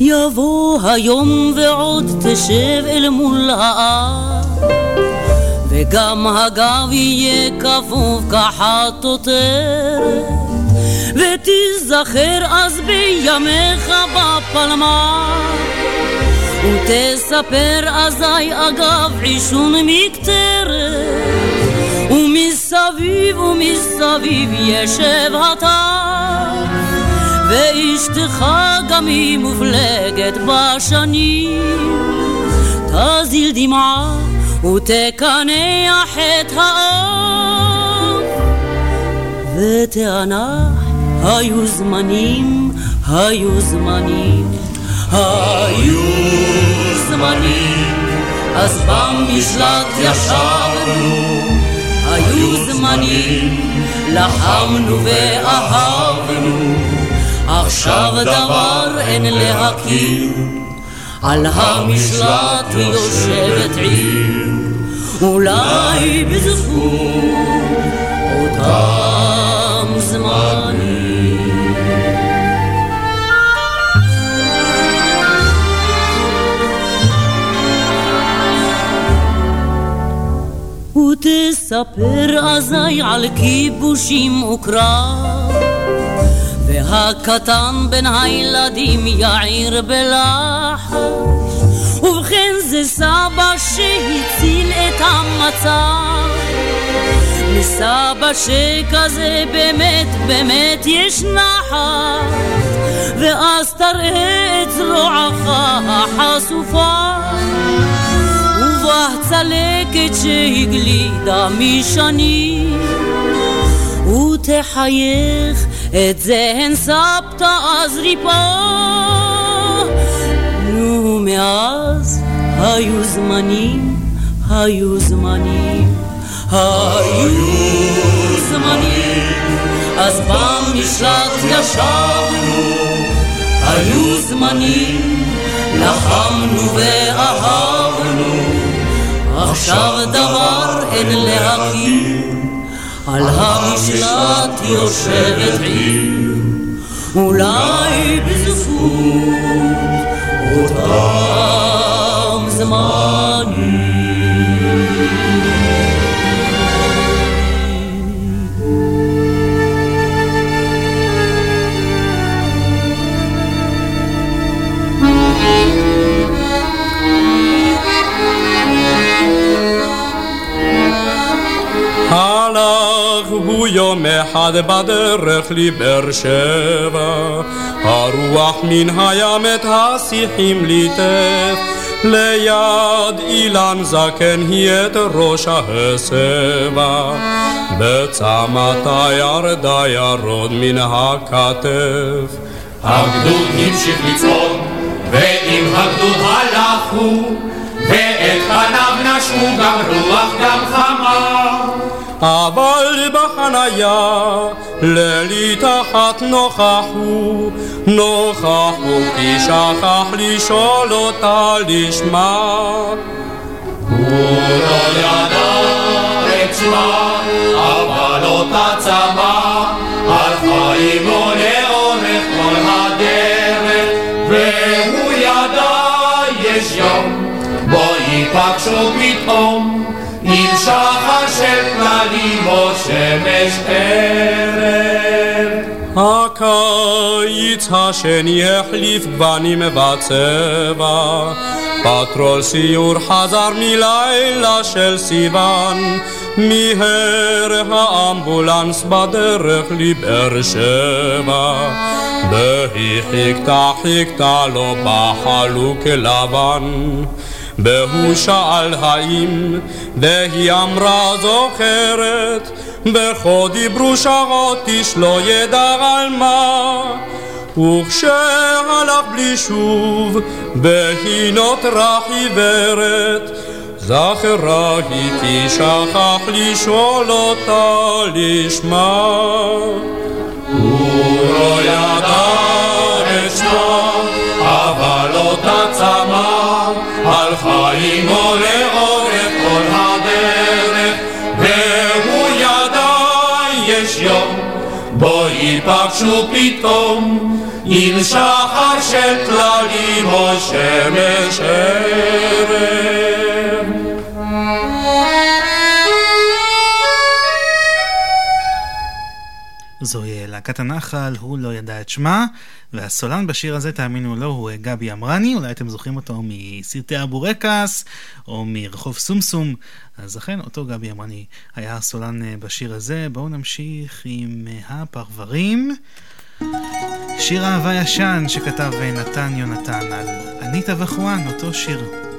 יבוא היום ועוד תשב אל מול האב וגם הגב יהיה כפוף כחטוטרת ותיזכר אז בימיך בפלמ"ח ותספר אזי אגב עישון מקטרת ומסביב ומסביב ישב הטף ואשתך גם היא מופלגת בשנים. תזיל דמעה ותקנח את האף ותענח היו זמנים, היו זמנים היו זמנים, אז במשלט ישבנו, היו זמנים, לחמנו ואהבנו, עכשיו דבר אין להכיר, על המשלט יושבת עיר, אולי בזכות אותם זמנים. ותספר אזי על כיבושים וקרב והקטן בין הילדים יעיר בלחש ובכן זה סבא שהציל את המצב מסבא שכזה באמת באמת יש נחת ואז תראה את זרועך החשופה ובה צלקת שהגלידה משנים ותחייך את זה הן סבתא אז ריפה נו מאז היו זמנים, היו זמנים, היו זמנים, אז במשלט ישבנו, היו זמנים, לחמנו ואהבנו, עכשיו דבר אין להכיר, על המשלט יושבת עיר, אולי בזכות אותם זמנים. הוא יום אחד בדרך לבאר שבע, הרוח מן הים את השיחים ליטף, ליד אילן זקן היא את ראש ההסבה, בצמתה ירדה ירוד מן הכתף. הגדוד המשיך לצעוד, ועם הגדוד הלכו, ואת פניו נשמו גם רוח גם חמה. אבל בחניה לילית אחת נוכחו, נוכחו כי שכח לשאול אותה לשמה. הוא לא ידע את שמה, אבל אותה צמא, הלכה עמו לאורך כל הדרך, והוא ידע יש יום, בו ייפגשו פתאום. שחר של כללים או שמש ערב. הקיץ השני החליף גוונים בצבע, פטרול סיור חזר מלילה של סיוון, מיהר האמבולנס בדרך לבאר שבע, והיא חיכתה חיכתה לו בחלוק לבן. והוא שאל האם, והיא אמרה זוכרת, וכה דיברו שעות איש לא ידע על מה. וכשהלך בלי שוב, והיא נותרה חיוורת, זכרה היא כי שכח לשאול אותה לשמה. הוא לא ידע את שמה, אבל אותה צמא, הלכה עמו לאורך כל הדרך, והוא ידע יש יום, בו ייפגשו פתאום, עם שחר של כללים או שמש ערב. זוהי להקת הנחל, הוא לא ידע את שמה, והסולן בשיר הזה, תאמינו לו, הוא גבי אמרני, אולי אתם זוכרים אותו מסרטי אבורקס, או מרחוב סומסום, אז אכן, אותו גבי אמרני היה הסולן אה, בשיר הזה. בואו נמשיך עם אה, הפרברים. שיר אהבה ישן שכתב אה, נתן יונתן על אניטה וחואן, אותו שיר.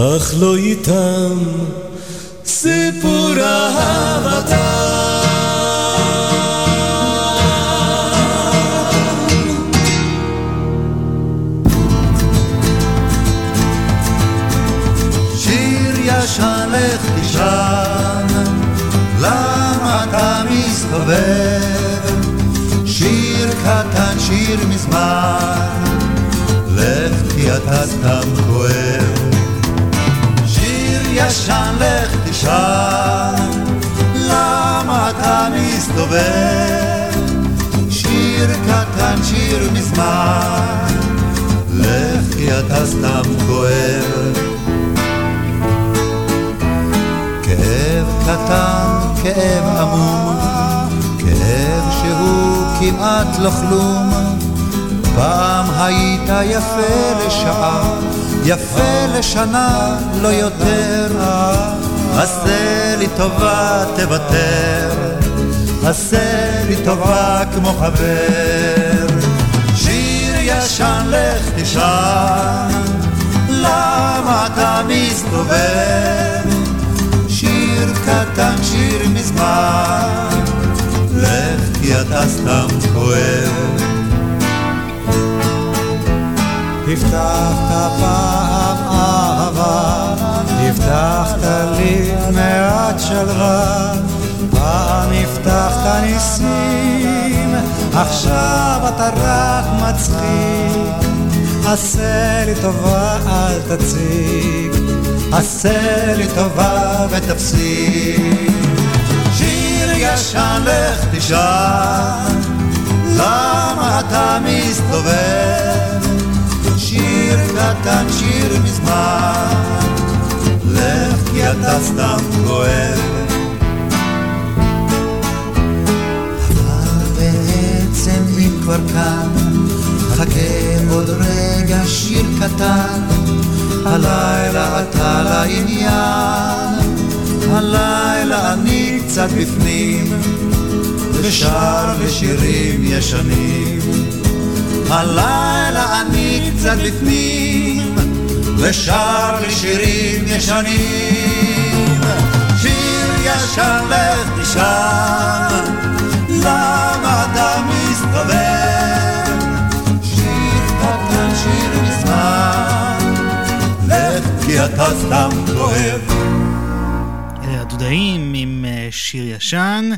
אך לא איתם סיפור אהבתם. מסתובב, שיר קטן, שיר מזמן, לך כי אתה סתם כואב. ישן, לך תשן, למה אתה מסתובב? שיר קטן, שיר מזמן, לך כי אתה סתם כואב. כאב קטן, כאב עמום, שהוא כמעט לא כלום. פעם היית יפה לשעה, יפה לשנה, לא יותר. עשה לי טובה, תוותר. עשה לי טובה כמו חבר. שיר ישן, לך תשן, למה אתה מסתובב? שיר קטן, שיר מזמן. לך כי אתה סתם כואב. הבטחת פעם אהבה, הבטחת לי מעט שלווה, פעם הבטחת ניסים, עכשיו אתה רק מצחיק. עשה לי טובה, אל תציג, עשה לי טובה ותפסיק. ישן לך תשאל למה אתה מסתובב שיר קטן שיר מזמן. לך כי אתה סתם כואב. אבל בעצם אם כבר כאן חכה עוד רגע שיר קטן. הלילה אתה לעניין. הלילה אני קצת בפנים, ושר לשירים ישנים. הלילה אני קצת בפנים, ושר לשירים ישנים. שיר ישן לך תשאל, למה אתה מסתובב? שיר קטן, שיר מזמן, לך כי אתה סתם כואב. הדודאים עם אה, שיר ישן,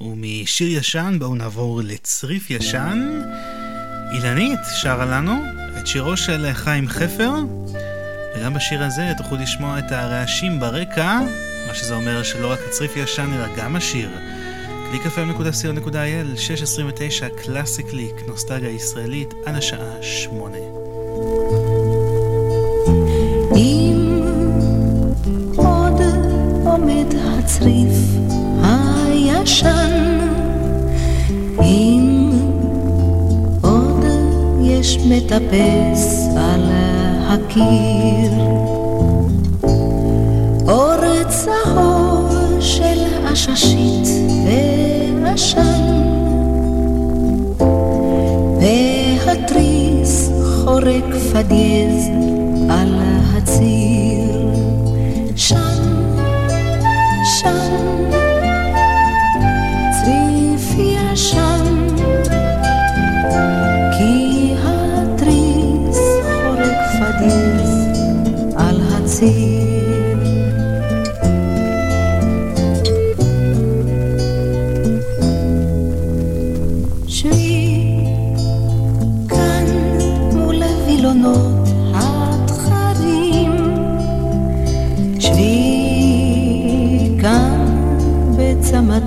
ומשיר ישן בואו נעבור לצריף ישן. אילנית שרה לנו את שירו של חיים חפר, וגם בשיר הזה תוכלו לשמוע את הרעשים ברקע, מה שזה אומר שלא רק הצריף ישן אלא גם השיר. www.clickfm.co.il 629 קלאסי קליק, נוסטגיה ישראלית, עד השעה שמונה. אם עוד עומד הצריף הישן, אם יש מטפס על הקיר, אור צהור של עששית ועשן, והתריס חורק פדיז על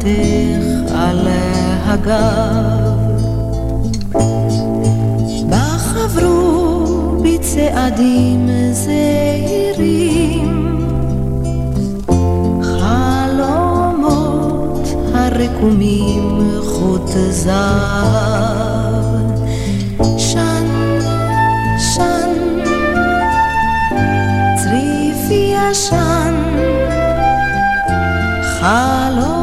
בצמתך על הגב, בה חברו בצעדים זהירים, חלומות הרקומים חוט זהב, שן, שן, צריף ישן, חלומות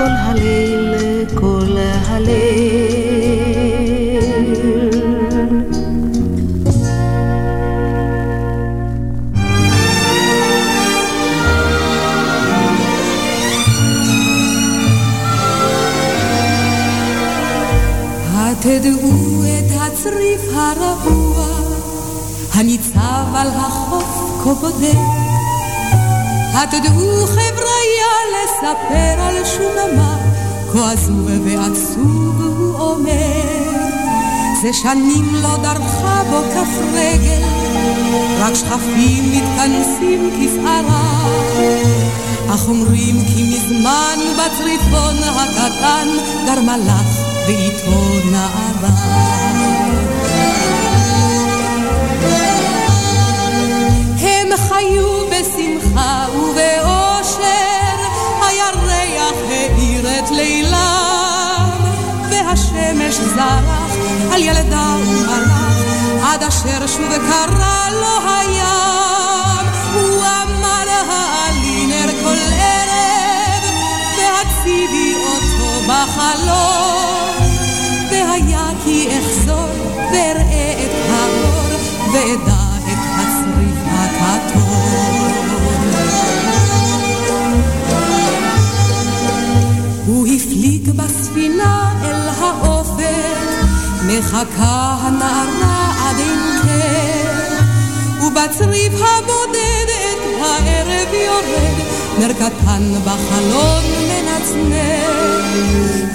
כל הליל, כל הליל. התדעו את הצריף הרעוע, הניצב על החוף כה בודד. התדעו חבריה לספר על שוממה, כה עזוב ועצוב הוא אומר. זה שנים לא דרכה בו כף רגל, רק שכפים מתכנסים כפערה. אך אומרים כי מזמן בצריפון הקטן גר מלאך ואיתו נערה. בשמחה ובאושר, הירח האיר את לילם, והשמש זרח על ילדה ומלאך, עד אשר שוב קרא לו הים. הוא אמר העלי נר כל ערב, והציבי אותו בחלום. והיה כי אחזור ואראה את האור, ואדע את הצריף הכתום. הפליג בספינה אל האופק, מחכה הנערה עד אין קר, ובצריף הבודד את הערב יורד, נר קטן בחלון מנצנץ.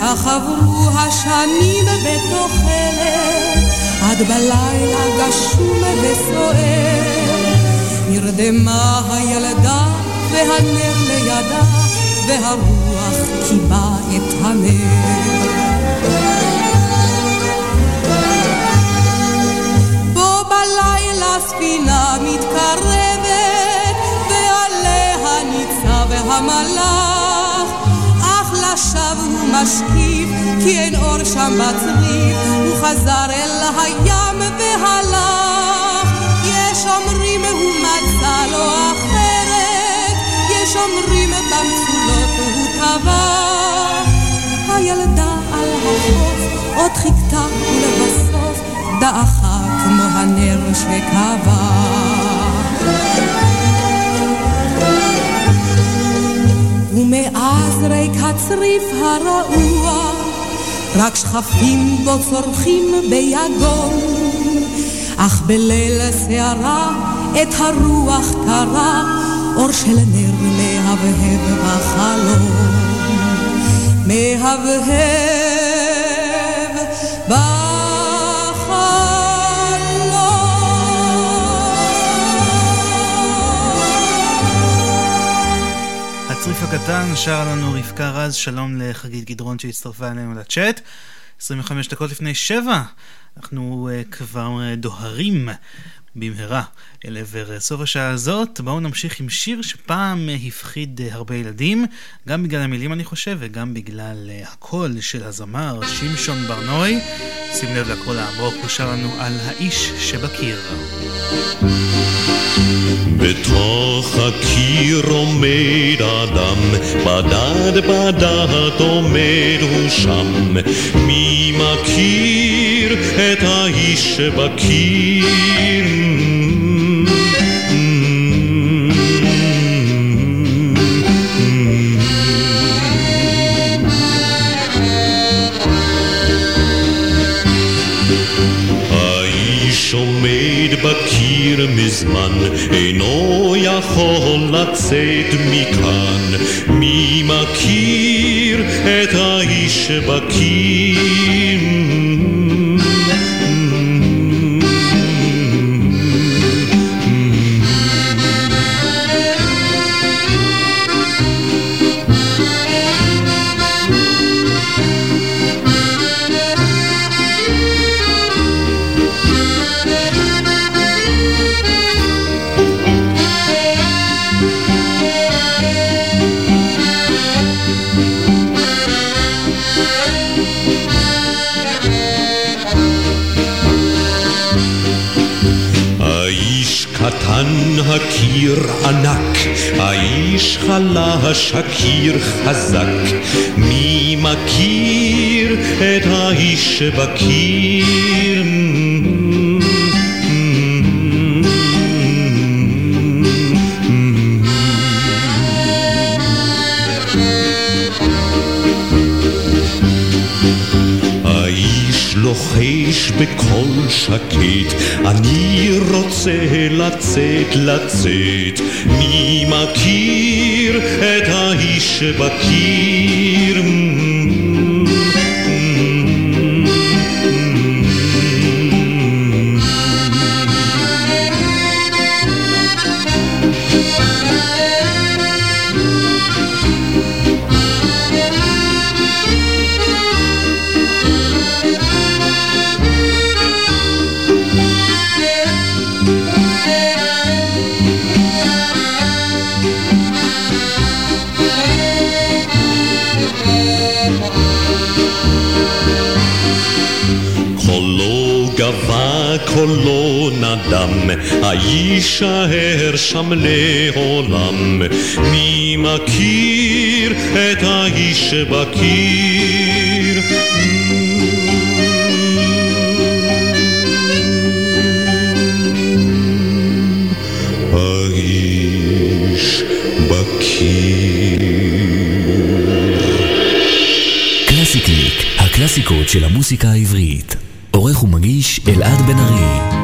כך עברו השנים בתוחלת, עד בלילה גשום וסוער, נרדמה הילדה והנר לידה, והרוח הנר. בו בלילה ספינה מתקרבת, ועליה ניצב המלאך, אך לשווא הוא משקיף, כי אין אור שם בצריף, הוא חזר אל הים והלך. יש אומרים הוא מצא לו אחרת, יש אומרים במצולות הוא טבע. הילדה על החוף עוד חיכתה ולבסוף דעכה כמו הנר שקבע. ומאז ריק הצריף הרעוע, רק שכפים בו צורכים ביגון. אך בליל הסערה את הרוח קרה, אור של נר מהבהב בחלום. מהבהב הצריף הקטן, שרה לנו רבקה רז, שלום לחגית גדרון שהצטרפה אלינו לצ'אט. 25 דקות לפני שבע, אנחנו uh, כבר uh, דוהרים במהרה אל עבר סוף השעה הזאת. בואו נמשיך עם שיר שפעם הפחיד הרבה ילדים, גם בגלל המילים אני חושב, וגם בגלל uh, הקול של הזמר שמשון ברנוי. שים לב לקול העמוק, הוא שר לנו על האיש שבקיר. בתוך הקיר עומד אדם, בדד בדד עומד הוא שם. מי מכיר את האיש שבקיר? האיש עומד בקיר מזמן, אינו יכול לצאת מכאן. מי מכיר את האיש שבקיר? הקיר ענק, האיש חלש הקיר חזק. מי מכיר את האיש שבקיר? לוחש בקול שקט, אני רוצה לצאת, לצאת. מי מכיר את האיש שבקיר? קולו נדם, הישאר שם לעולם. מי מכיר את האיש שבקיר? האיש בקיר. קלאסיקליק, הקלאסיקות של המוסיקה העברית. ומגיש אלעד בן ארי.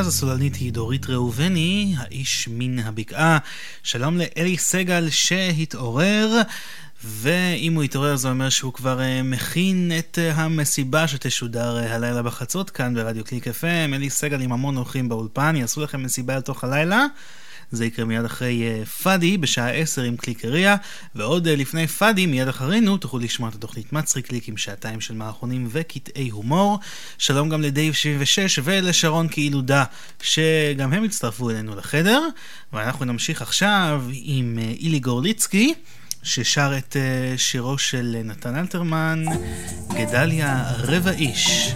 מרכז הסולנית היא דורית ראובני, האיש מן הבקעה. שלום לאלי סגל שהתעורר. ואם הוא יתעורר זה אומר שהוא כבר uh, מכין את uh, המסיבה שתשודר uh, הלילה בחצות כאן ברדיו קליק FM. אלי סגל עם המון אורחים באולפן, יעשו לכם מסיבה לתוך הלילה. זה יקרה מיד אחרי uh, פאדי בשעה 10 עם קליקריה, ועוד uh, לפני פאדי, מיד אחרינו, תוכלו לשמוע את התוכנית מצחיק עם שעתיים של מערכונים וקטעי הומור. שלום גם לדייב 76 ולשרון כאילו שגם הם הצטרפו אלינו לחדר, ואנחנו נמשיך עכשיו עם uh, אילי גורליצקי. ששר את שירו של נתן אלתרמן, גדליה רבע איש.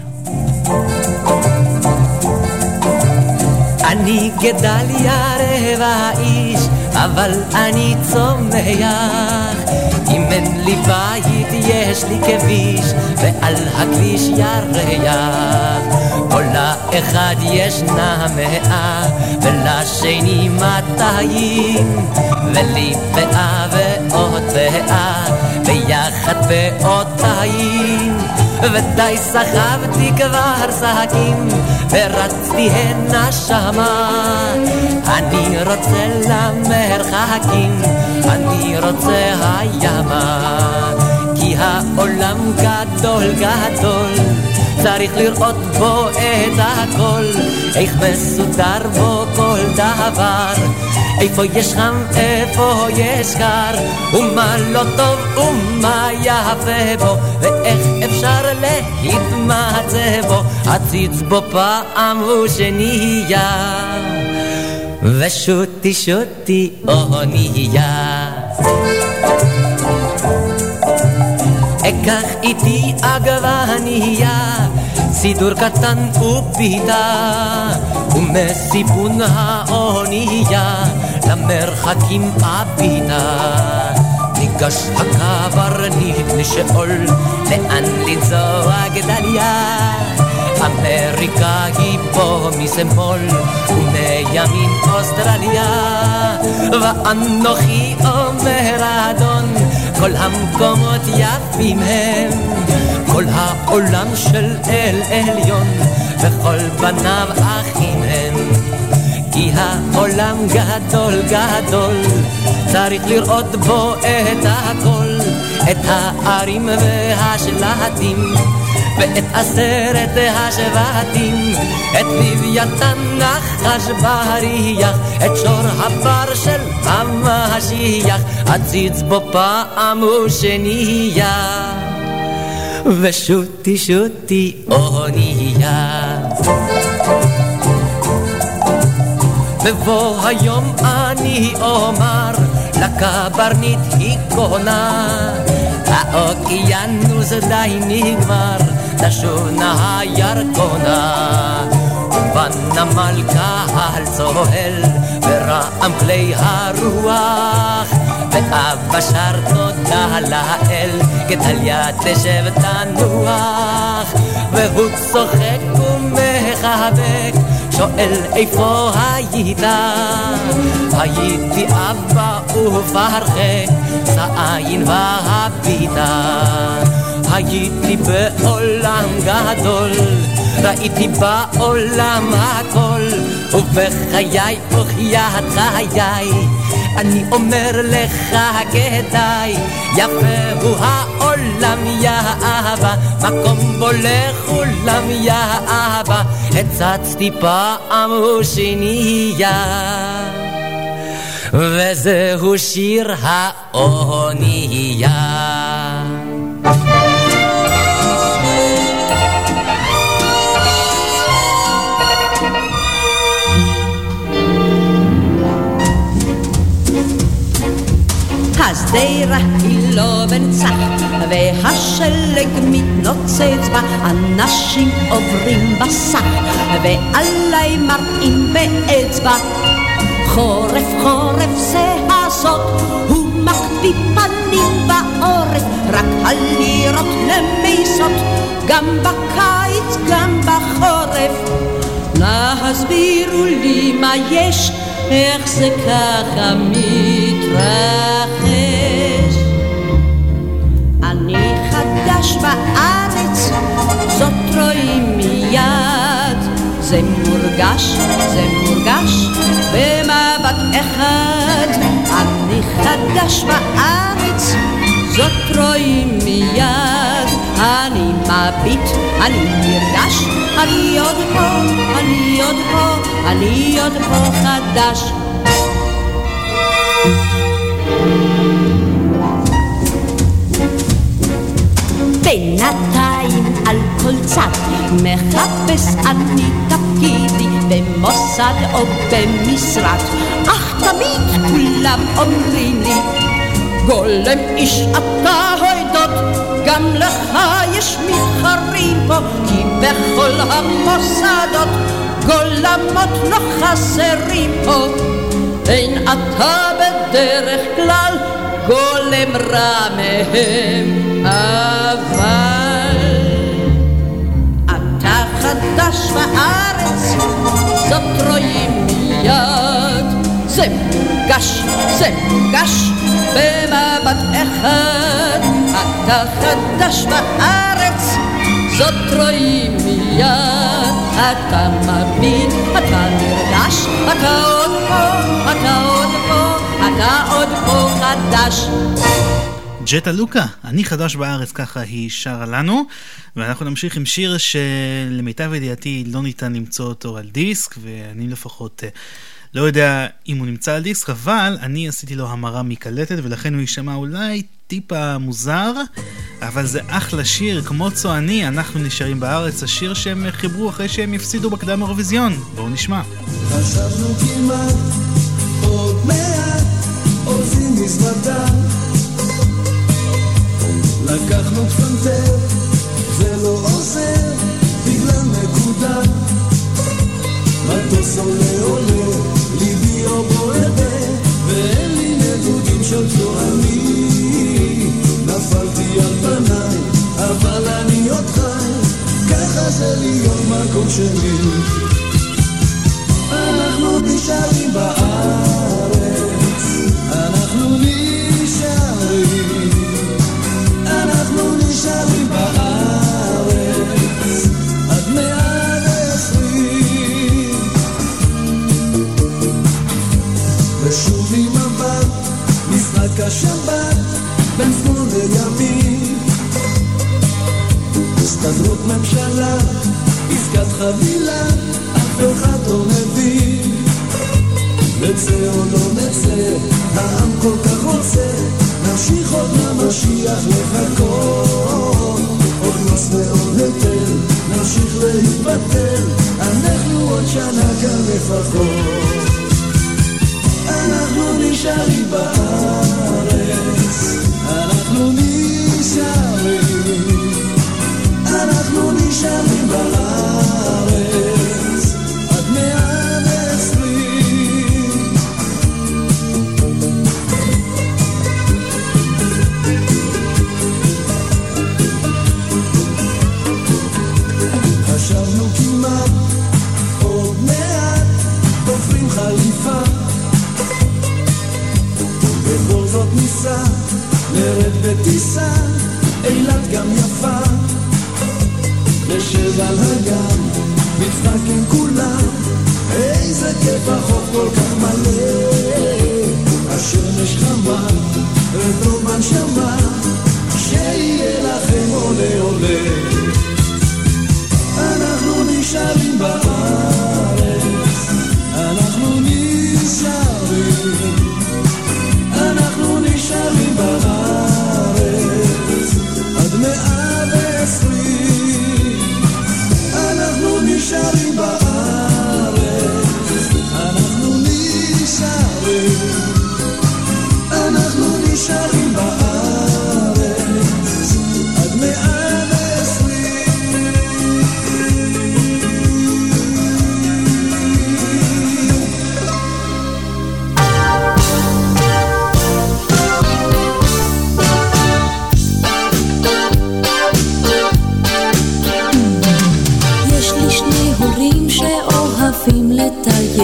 אני גדליה רבע איש, אבל אני צומח. אם אין לי בית יש לי כביש, ועל הכביש ירח. כל לאחד ישנה מאה, ולשני מאתיים, ולי פאה ועוד פאה, ביחד פעותיים. ודי סחבתי כבר שקים, ורצתי הנה שמה. אני רוצה למרחקים, אני רוצה הימה. כי העולם גדול גדול, צריך לראות בו את הכל, איך מסודר בו כל דבר. איפה יש חם, איפה יש קר, ומה לא טוב ומה יפה בו, ואיך אפשר להתמצא בו, עציץ בו פעם ושנייה. ושוטי שוטי אונייה. אקח איתי עגבנייה, סידור קטן ופיתה, ומסיפון האונייה למרחקים הביתה. ניגש הקברניט לשאול לאן לנסוע גדליה. אמריקה היא פה משמאל ומימין אוסטרליה ואנוכי אומר אדון כל המקומות יפים הם כל העולם של אל עליון וכל בניו אחים הם. כי העולם גדול גדול צריך לראות בו את הכל את הערים והשלטים ואת עשרת השבטים, את לוויתן נחש בריח, את שור הבר של המשיח, עציץ בו פעם ושנייה. ושוטי שוטי אונייה. בבוא היום אני אומר לקברניט היא קונה. האוקיינוס די נגמר תשונה הירקונה. ובנמל קהל צוהל ורעם כלי הרוח. ואבא שר תודה לאל גדליה תשב תנוח. והוא צוחק ומחבק שואל איפה היית? הייתי אבא ופרחה, זעין והביטה. הייתי בעולם גדול, ראיתי בעולם הכל, ובחיי וחיית חיי, אני אומר לך כדאי, יפה הוא העולם יא אהבה, מקום בו לכולם יא אהבה, הצצתי פעם ושנייה. וזהו שיר האונייה. השדרה היא לא בנצח, והשלג מתנוצץ בה, אנשים עוברים בסך, ועליי מראים באצבע. חורף חורף זה הסוד, הוא מקפיא פנים בעורף, רק הלירות למיסות, גם בקיץ גם בחורף. נא הסבירו לי מה יש איך זה ככה מתרחש? חדש בארץ, זאת רואים מיד, זה מורגש זה מורגש במבט אחד. אני חדש בארץ, זאת רואים מיד. אני מביט, אני נרגש, אני עוד פה, אני עוד פה, אני עוד פה חדש. בינתיים על כל צד מחפש אני תפקידי במוסד או במשרד. אך תמיד כולם אומרים לי גולם איש אתה הוידות גם לך יש מתחרים פה כי בכל המוסדות גולמות לא חסרים פה. אין אתה בדרך כלל גולם רע מהם אבל אתה חדש בארץ, זאת רואים מיד. זה מורגש, זה מורגש במבט אחד. אתה חדש בארץ, זאת רואים מיד. אתה מבין, אתה נרגש, אתה עוד פה, אתה עוד פה, אתה עוד פה חדש. ג'טה לוקה, אני חדש בארץ, ככה היא שרה לנו. ואנחנו נמשיך עם שיר שלמיטב ידיעתי לא ניתן למצוא אותו על דיסק, ואני לפחות אה, לא יודע אם הוא נמצא על דיסק, אבל אני עשיתי לו המרה מקלטת, ולכן הוא יישמע אולי טיפה מוזר, אבל זה אחלה שיר, כמו צועני, אנחנו נשארים בארץ, השיר שהם חיברו אחרי שהם הפסידו בקדם האירוויזיון. בואו נשמע. חשבנו כמעט, עוד לא. מטוס עולה עולה, של צועני. נפלתי על פניי, אבל אני עוד חי, ככה זה להיות מקום שלי. אנחנו נשארים בארץ, הסתדרות ממשלה עסקת חבילה אף אחד לא מבין. נצא או לא נצא העם כל כך רוצה נמשיך עוד למשיח לחכות. עוד מס ועוד היטל נמשיך להתבטל אנחנו עוד שנה כאן לפחות. אנחנו נשארים בארץ אנחנו נשארים אנחנו נשארים נשב על הגן, נצחק עם כולם, איזה כיף החוף כל כך מלא. השמש חמה, וטוב בנשמה, שיהיה לכם עולה עולה. אנחנו נשארים בארץ,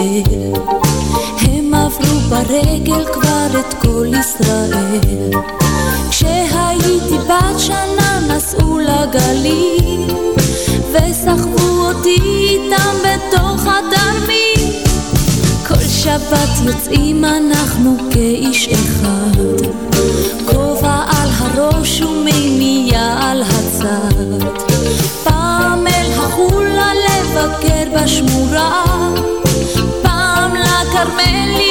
לטייל הם עברו ברגל כבר את כל ישראל. כשהייתי בת שנה נסעו לגליל וסחבו אותי איתם בתוך הדם בשבת יוצאים אנחנו כאיש אחד, כובע על הראש ומימייה על הצד. פעם אל החולה לבקר בשמורה, פעם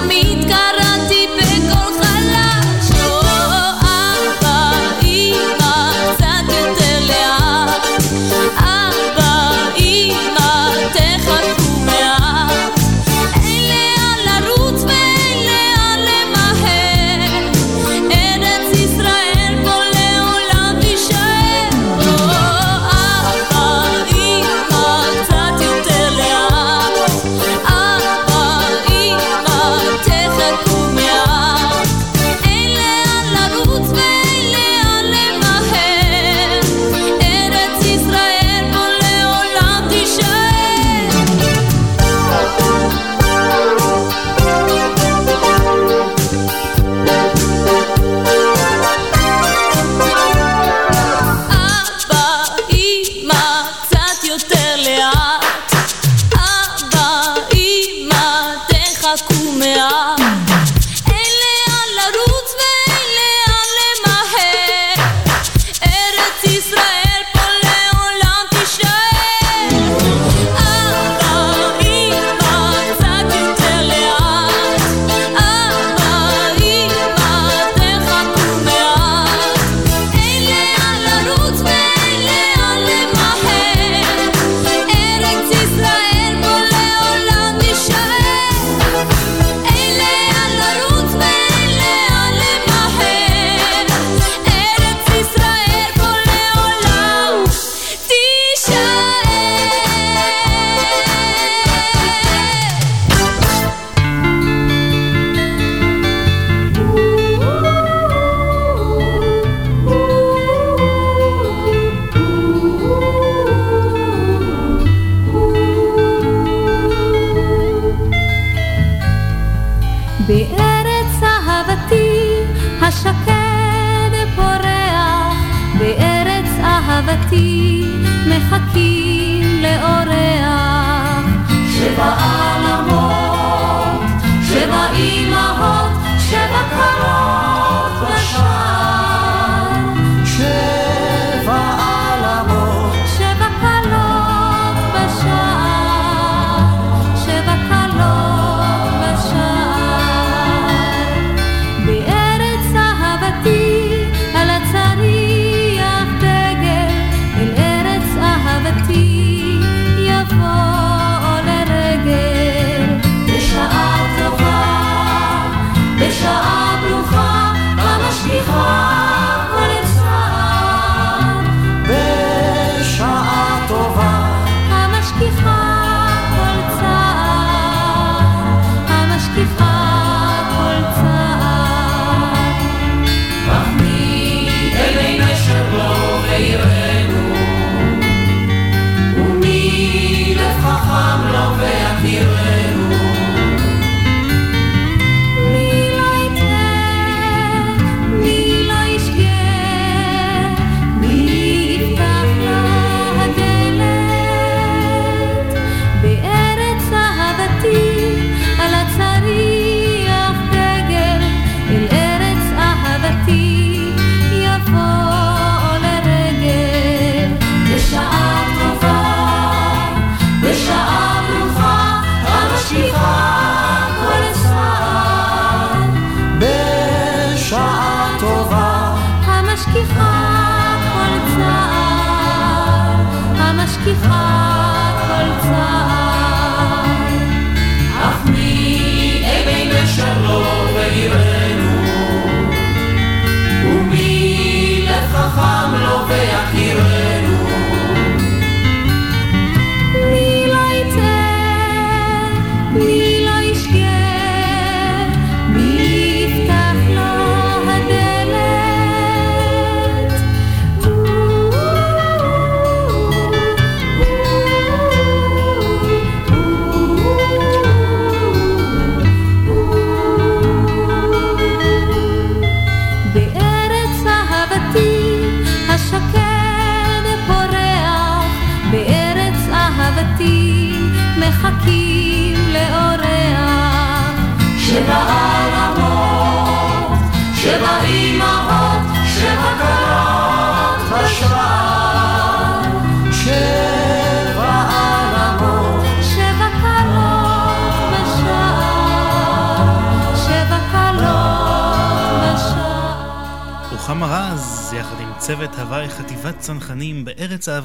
תמיד קראתי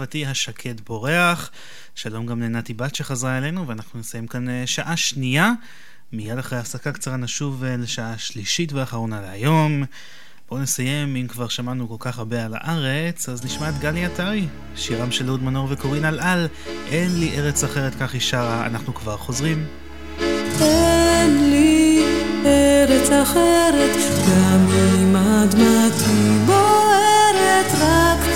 אהבתי השקד בורח. שלום גם לנתי בת שחזרה אלינו, ואנחנו נסיים כאן אה, שעה שנייה. מיד אחרי הפסקה קצרה נשוב אה, לשעה שלישית ואחרונה להיום. בואו נסיים, אם כבר שמענו כל כך הרבה על הארץ, אז נשמע את גלי עטרי, שירם של אהוד מנור וקורין אלעל, אין לי ארץ אחרת, כך היא שרה, אנחנו כבר חוזרים. אין לי ארץ אחרת, גם אם אדמתי בוערת, רק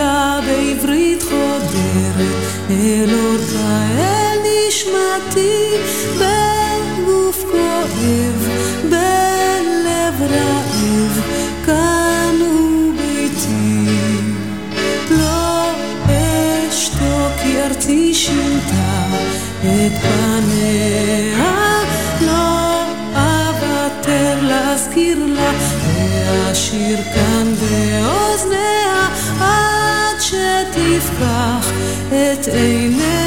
מילה בעברית חודרת, אל אורכה אל נשמתי, בגוף כואב, בלב רעב, כאן הוא ביתי. לא אשתוק כי ארצי שינתה את פניה, שתפקח את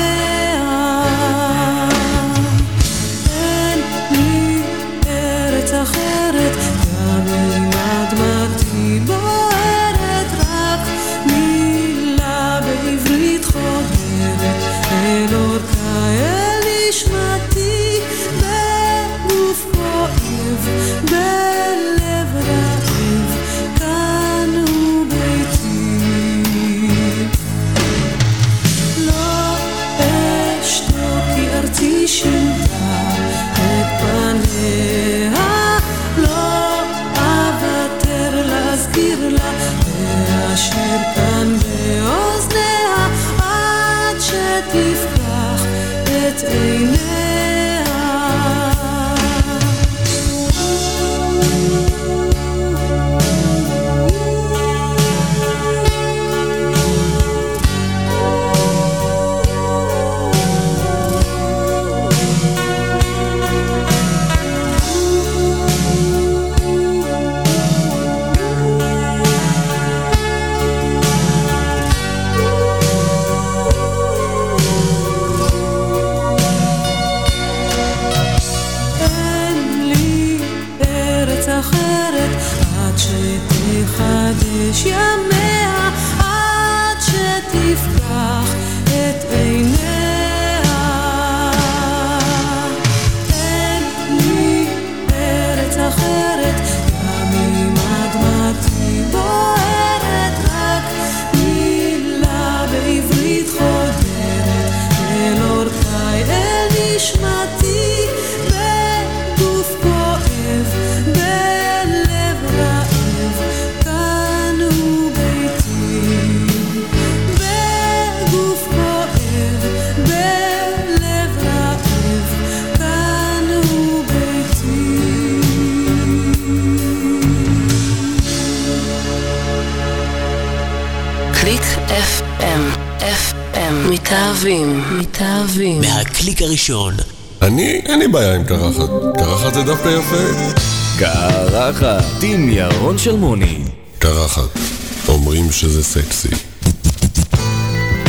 הראשון. אני, אין לי בעיה עם קרחת. קרחת זה דווקא יפה. קרחת עם ירון שלמוני. קרחת. אומרים שזה סקסי.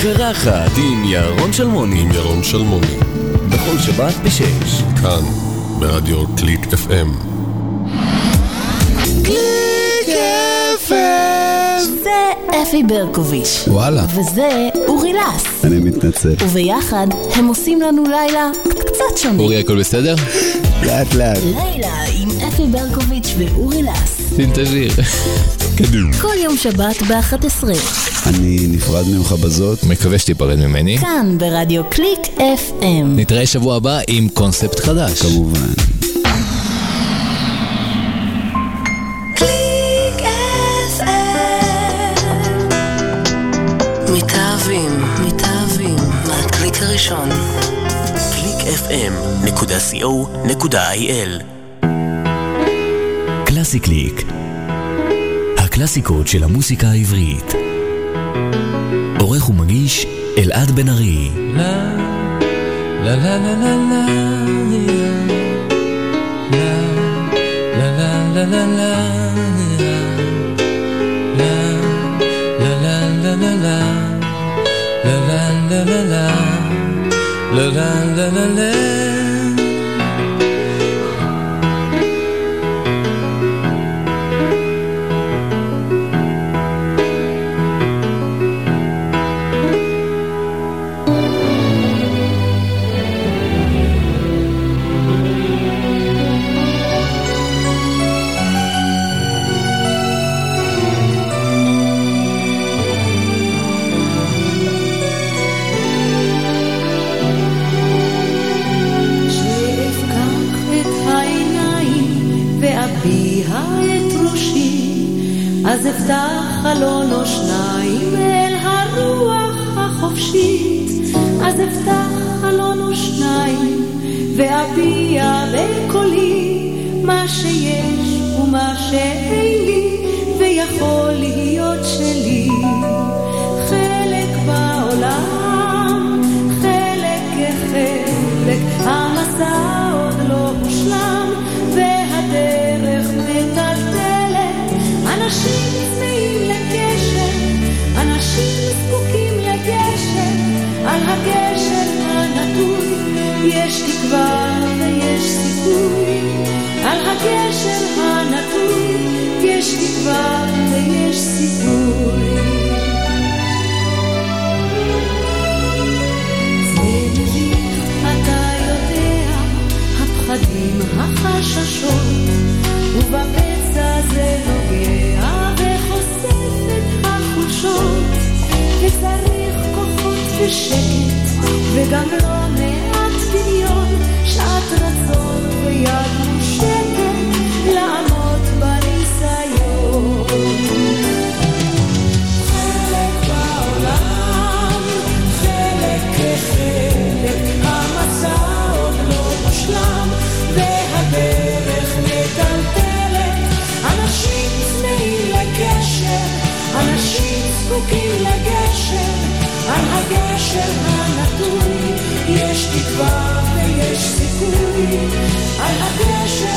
קרחת עם ירון שלמוני. עם ירון שלמוני. בכל שבת בשש. כאן, ברדיו קליק FM. קליק קליק זה אפי ברקוביץ'. וואלה. וזה אורי לס. מתנצל. וביחד הם עושים לנו לילה קצת שונה. אורי, הכל בסדר? לאט לאט. לילה עם אפי ברקוביץ' ואורי לס. שים את השיר. קדימה. כל יום שבת ב-11. אני נפרד ממך בזאת. מקווה שתיפרד ממני. כאן ברדיו קליק FM. נתראה שבוע הבא עם קונספט חדש. כמובן. קליק מתאהבים, מהקליק הראשון. clickfm.co.il קלאסי קליק הקלאסיקות של המוסיקה העברית עורך ומגיש אלעד בן ארי לה לה לה לה לה לה לה לה לה לה לה La la la la la la la la la la. אז אפתח חלון או שניים אל הרוח החופשית, אז אפתח חלון או שניים ואביע בקולי מה שיש ומה שאין לי ויכול להיות שלי. על הגשר הנטוי יש תקווה ויש סיכוי. על הגשר הנטוי יש תקווה ויש סיכוי. הפחדים, החששות, ובפצע ושקט, וגם לא מעט דמיון, שעת רצון ויד מושטת, לעמוד בניסיון. חלק בעולם, חלק כחלק, המסע עוד לא מושלם, והדרך מטלטלת. אנשים צמאים לקשר, אנשים זקוקים לגשר, הגשר הנטוי יש תקווה ויש סיכוי. על הגשר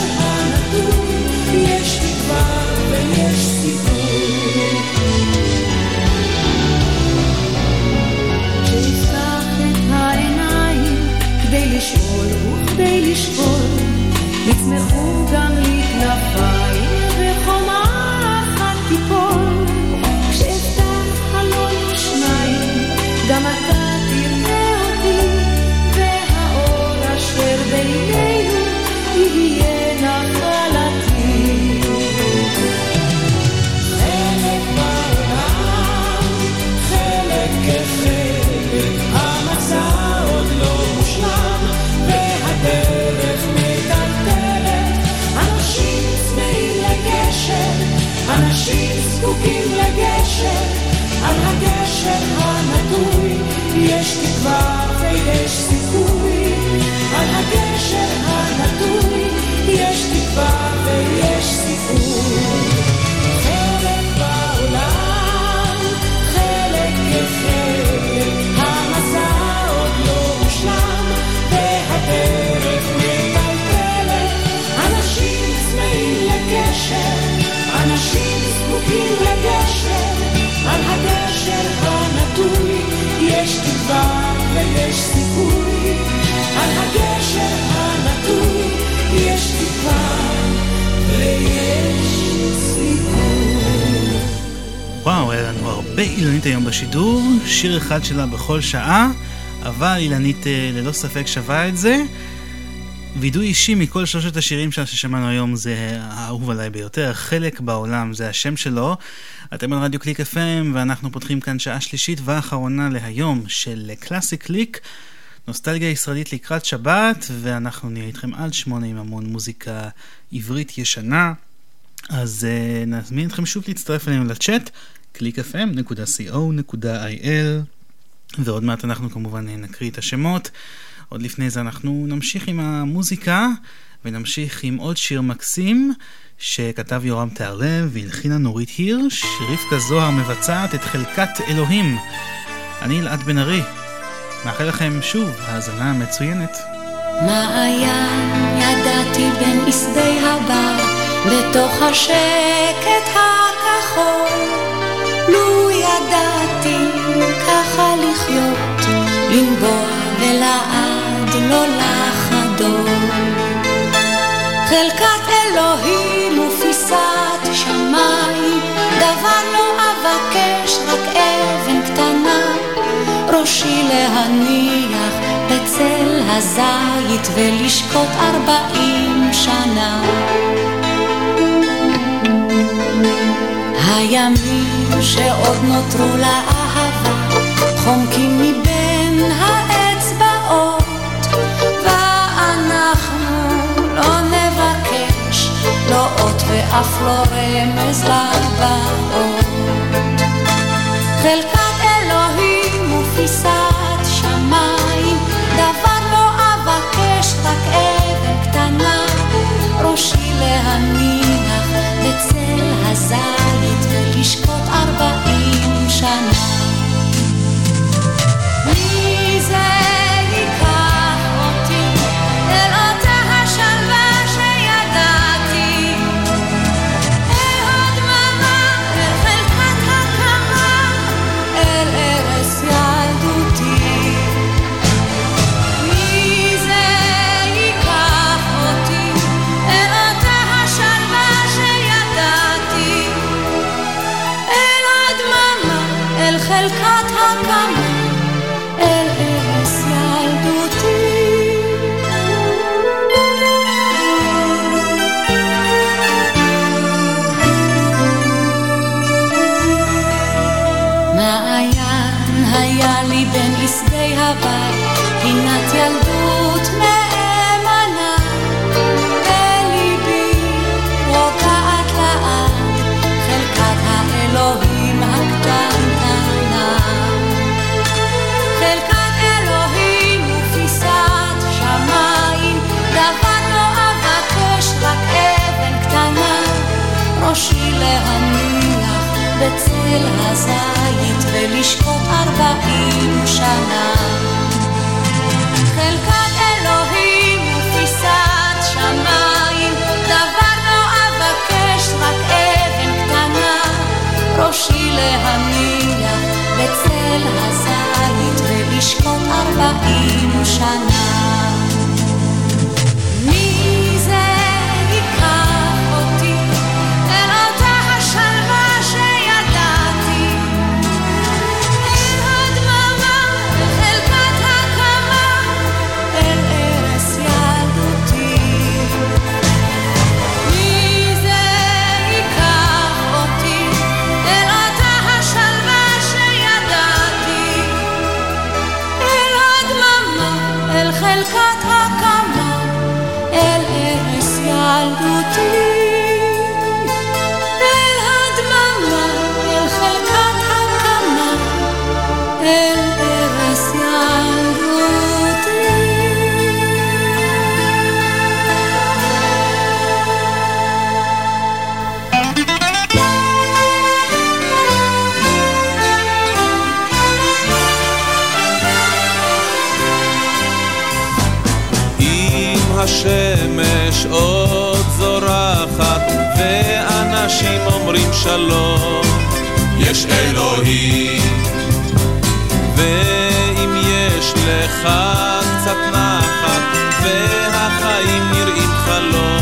תקווה ויש סיכוי. על הגשר הנטוי יש תקווה ויש סיכוי. חלק בעולם, חלק כחלק, המסע עוד לא מושלם, והדרך מטלטלת. אנשים צמאים לגשר, אנשים זקוקים לגשר, על הגשר הנטוי יש תקווה ויש סיכוי. על הגשר הנטוי יש תקווה ויש. וואו, היה לנו הרבה אילנית היום בשידור, שיר אחד שלה בכל שעה, אבל אילנית אה, ללא ספק שווה את זה. וידוי אישי מכל שלושת השירים ששמענו היום זה האהוב עליי ביותר, חלק בעולם זה השם שלו. אתם על רדיו קליק FM ואנחנו פותחים כאן שעה שלישית ואחרונה להיום של קלאסי קליק, נוסטלגיה ישראלית לקראת שבת, ואנחנו נהיה איתכם עד שמונה עם המון מוזיקה עברית ישנה. אז uh, נזמין אתכם שוב להצטרף אלינו לצ'אט, www.clickfm.co.il ועוד מעט אנחנו כמובן נקריא את השמות. עוד לפני זה אנחנו נמשיך עם המוזיקה ונמשיך עם עוד שיר מקסים שכתב יורם תהרלב והלחינה נורית הירש, רבקה זוהר מבצעת את חלקת אלוהים. אני אלעד בן ארי, מאחל לכם שוב האזנה מצוינת. מעיין ידעתי בין בשדה הבר, בתוך השקט הכחול. לו ידעתי ככה לחיות, לנבוע ולעד לא לחדול. חלקת אלוהים ופיסת שמיים, דבר לא אבקש, רק אבן קטנה, ראשי להניח בצל הזית ולשקוט ארבעים שנה. הימים שעוד נותרו לאהבה חומקים מבין האצבעות ואף לא רמז לבאות חלקת אלוהים ופיסת שמיים דבר לא אבקש רק אבן קטנה ראשי להניח בצל הזית ולשקוט ארבעים שנה הזית ולשקוט ארבעים שנה. חלקת אלוהים ופיסת שמיים, דבר לא אבקש, רק אבן קטנה, ראשי להניח בצל הזית ולשקוט ארבעים שנה. שלום. יש אלוהים. ואם יש לך קצת נחת והחיים נראים חלום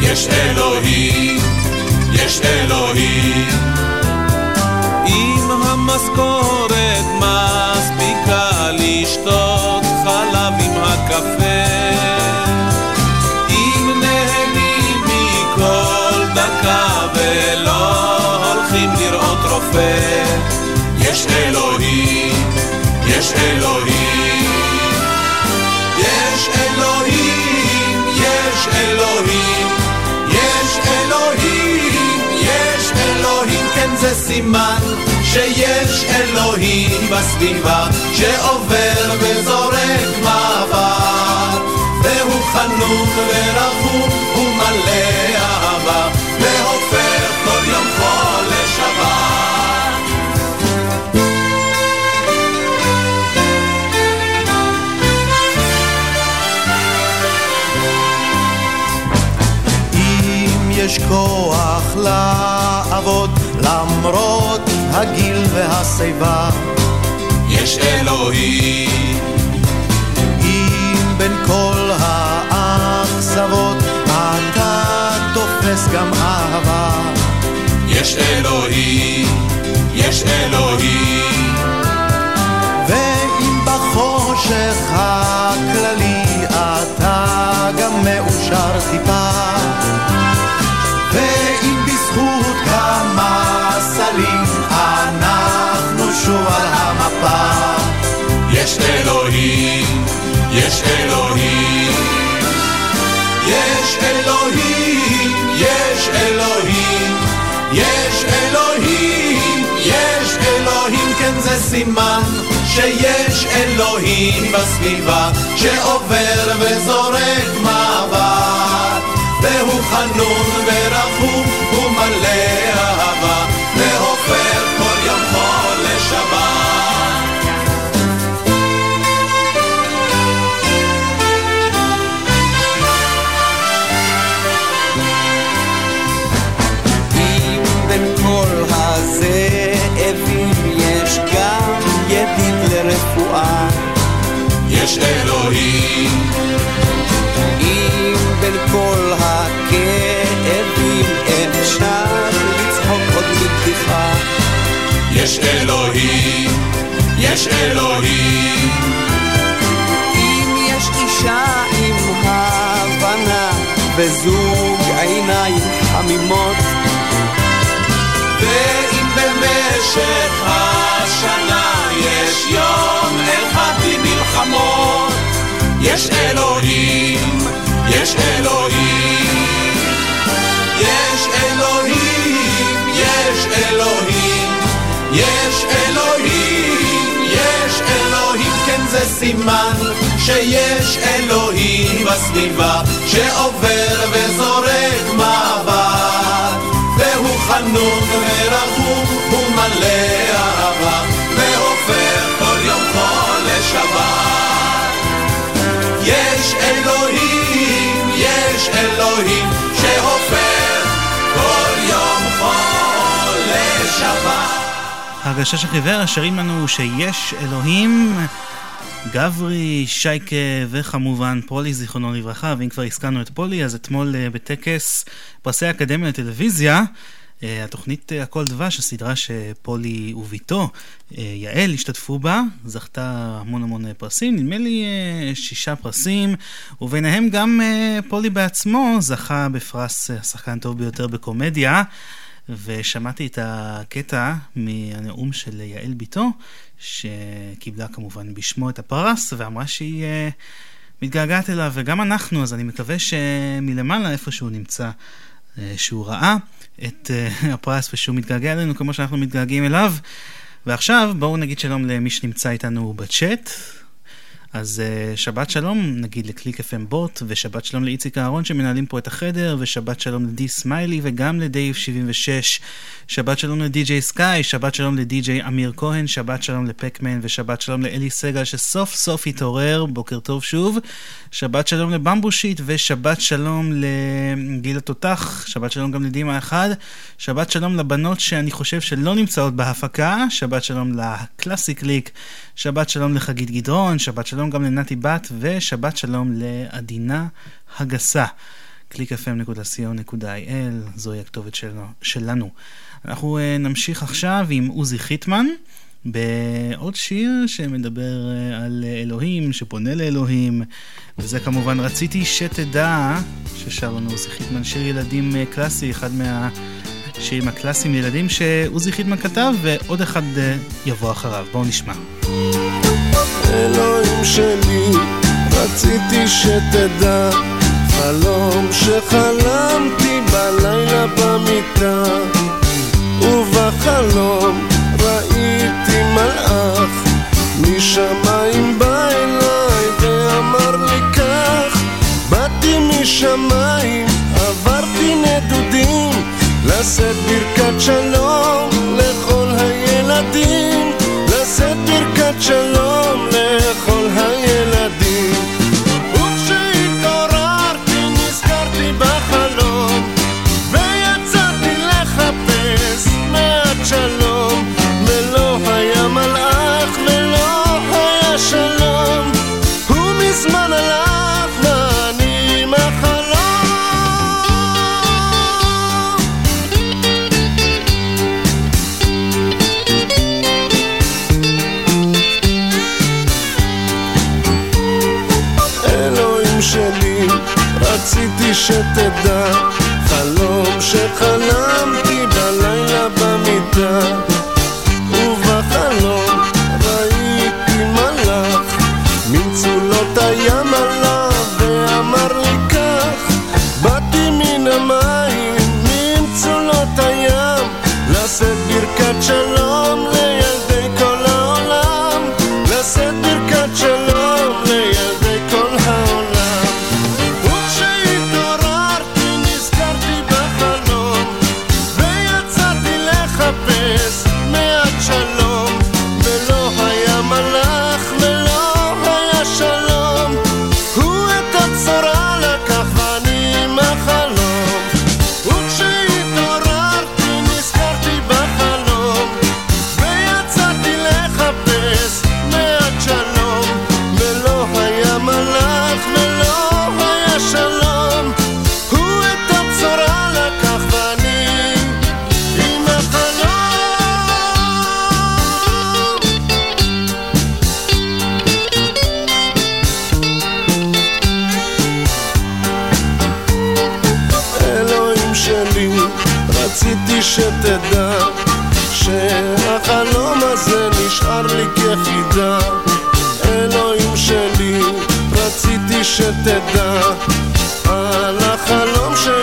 יש אלוהים, יש אלוהים. משכורת מספיקה לשתות אלוהים, יש אלוהים. יש אלוהים, יש אלוהים, יש אלוהים, יש אלוהים, כן זה סימן שיש אלוהים בסביבה שעובר וזורק מבט והוא חנון ורחום לעבוד למרות הגיל והשיבה. יש אלוהים. אם בין כל האכזבות אתה תופס גם אהבה. יש אלוהים, יש אלוהים. ואם בחושך הכללי אתה גם מאושר טיפה. יש אלוהים, יש אלוהים. יש אלוהים, יש אלוהים. יש אלוהים, יש אלוהים, כן זה סימן שיש אלוהים בסביבה שעובר וזורק מבט והוא חנון ורחום ומלא אהבה ידיד לרפואה. יש אלוהים. אם בין כל הכאבים אפשר לצחוק עוד מבדיחה. יש אלוהים, יש אלוהים. אם יש אישה עם הבנה וזוג עיניים חמימות ואם במשך השנה יש יום אחד בלי מלחמות, יש אלוהים, יש אלוהים. יש אלוהים, יש אלוהים, יש אלוהים, יש אלוהים, כן זה סימן שיש אלוהים בסביבה שעובר וזורק מבט. והוא חנון ורחום ומלא אהבה אלוהים שהופך כל יום הגשש שרים לנו שיש אלוהים. גברי, שייקה וכמובן פולי זיכרונו לברכה, ואם כבר הזכרנו את פולי, אז אתמול אה, בטקס פרסי האקדמיה לטלוויזיה, התוכנית אה, הכל דבש, הסדרה שפולי וביתו, יעל, השתתפו בה, זכתה המון המון פרסים, נדמה לי שישה פרסים, וביניהם גם פולי בעצמו זכה בפרס השחקן הטוב ביותר בקומדיה. ושמעתי את הקטע מהנאום של יעל ביתו, שקיבלה כמובן בשמו את הפרס, ואמרה שהיא מתגעגעת אליו, וגם אנחנו, אז אני מקווה שמלמעלה, איפה שהוא נמצא, שהוא ראה את אה, הפרס ושהוא מתגעגע אלינו כמו שאנחנו מתגעגעים אליו. ועכשיו בואו נגיד שלום למי שנמצא איתנו בצ'אט. אז אה, שבת שלום נגיד לקליק FM בוט, ושבת שלום לאיציק אהרון שמנהלים פה את החדר, ושבת שלום לדי סמיילי וגם לדייב 76, שבת שלום לדי.ג'יי סקאי, שבת שלום לדי.ג'יי אמיר כהן, שבת שלום לפקמן, ושבת שלום לאלי סגל שסוף סוף התעורר, בוקר טוב שוב, שבת שלום לבמבושיט, ושבת שלום לגיל התותח, שבת שלום גם לדימה אחד, שבת שלום לבנות שאני חושב שלא נמצאות בהפקה, שבת שלום לקלאסי קליק, שבת שלום לחגית גדרון, שבת שלום גם לנתי בת, ושבת שלום לעדינה הגסה. www.clickfm.co.il זוהי הכתובת שלנו. שלנו. אנחנו uh, נמשיך עכשיו עם עוזי חיטמן, בעוד שיר שמדבר אה, על אלוהים, שפונה לאלוהים, וזה כמובן רציתי שתדע, ששר לנו עוזי חיטמן, שיר ילדים אה, קלאסי, אחד מהשירים הקלאסיים לילדים שעוזי חיטמן כתב, ועוד אחד אה, יבוא אחריו. בואו נשמע. אלוהים שלי, רציתי שתדע, חלום שחלמתי בלילה במיטה, ובחלום ראיתי מלאך משמיים בא אליי ואמר לי כך באתי משמיים, עברתי נדודים לשאת ברכת שלום לכל הילדים לשאת ברכת שלום רציתי שתדע חלום אלוהים שלי, רציתי שתדע על החלום שלי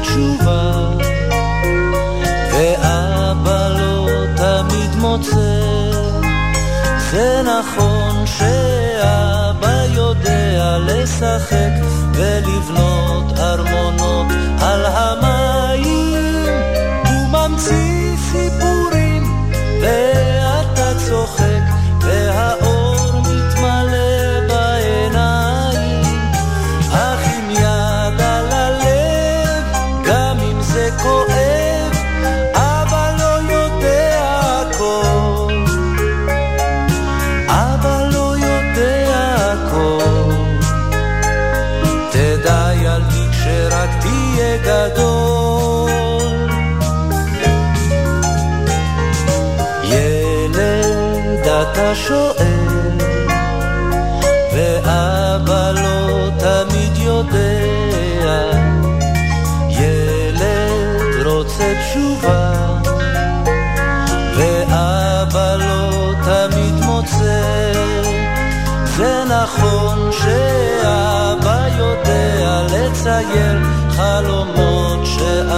ילד רוצה תשובה, ואבא לא תמיד מוצא. זה נכון שאבא יודע לשחק ולבנות ארמונות כשרק תהיה גדול. ילד אתה שואל, חלומות שעפים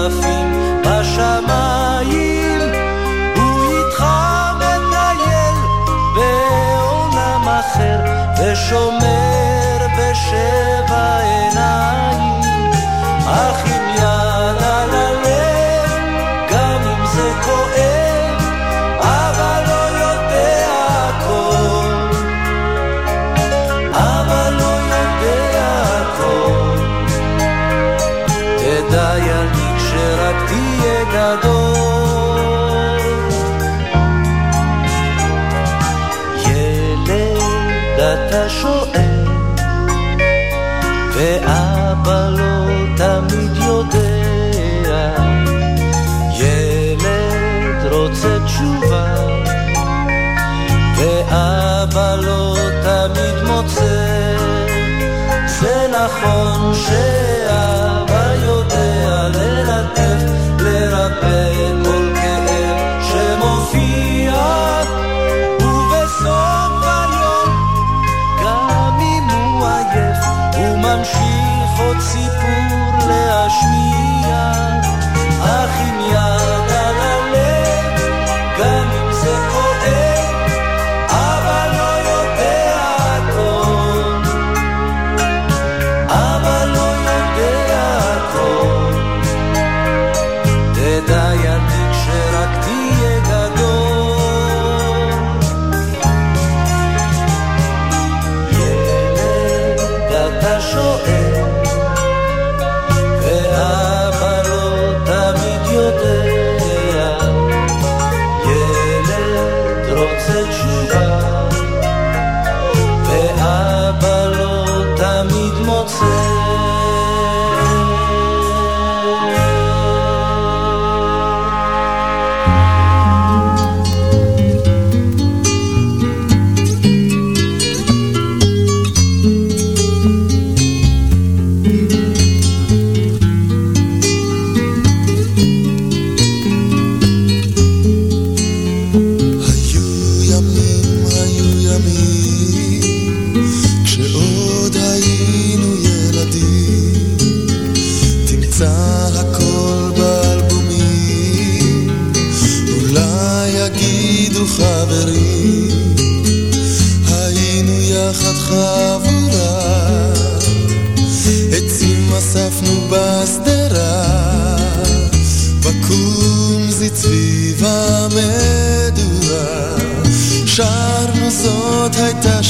风雪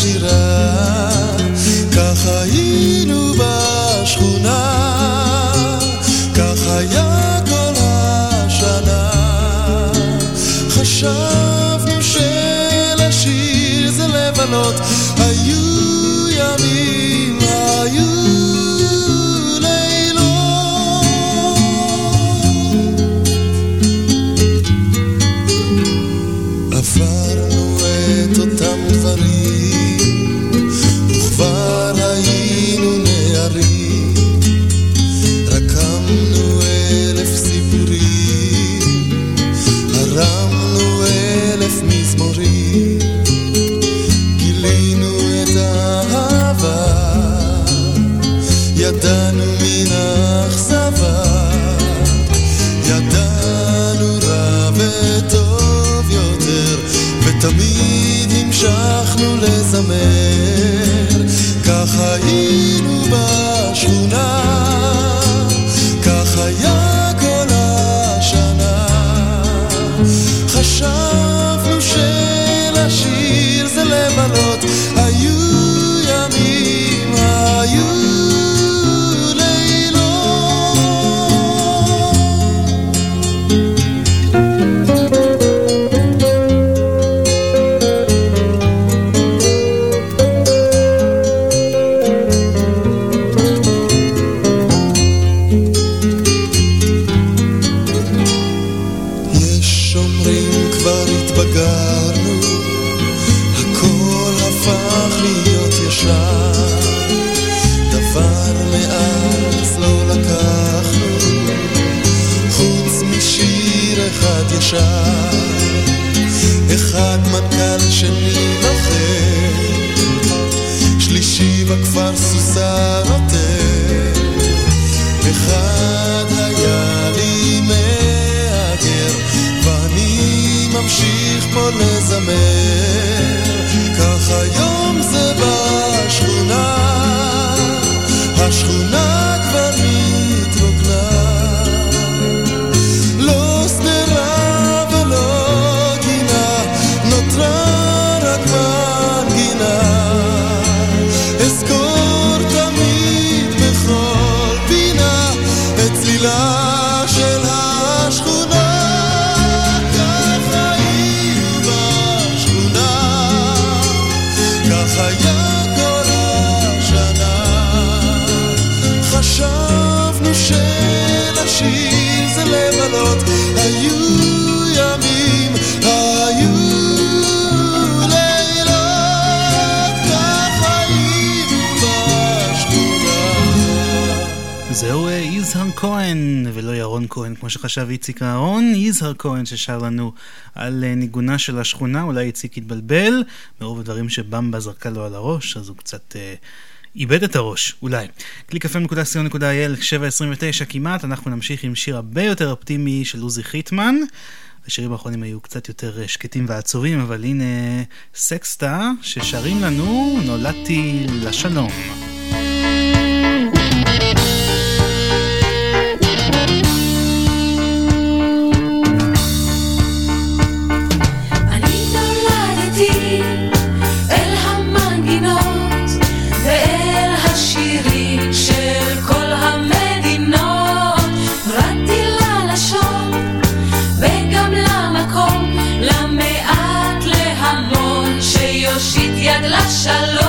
שירה, כך היינו בשכונה, כך היה כל השנה. חשבנו שלשיר זה לבלות, היו כמו לזמר ירון כהן, כמו שחשב איציק אהרון, יזהר כהן ששר לנו על אה, ניגונה של השכונה, אולי איציק התבלבל, מרוב הדברים שבמבה זרקה לו על הראש, אז הוא קצת אה, איבד את הראש, אולי. www.clif.co.il, 729 כמעט, אנחנו נמשיך עם שיר הרבה יותר אופטימי של עוזי חיטמן. השירים האחרונים היו קצת יותר אה, שקטים ועצובים, אבל הנה סקסטה ששרים לנו נולדתי לשלום. יד לשלום.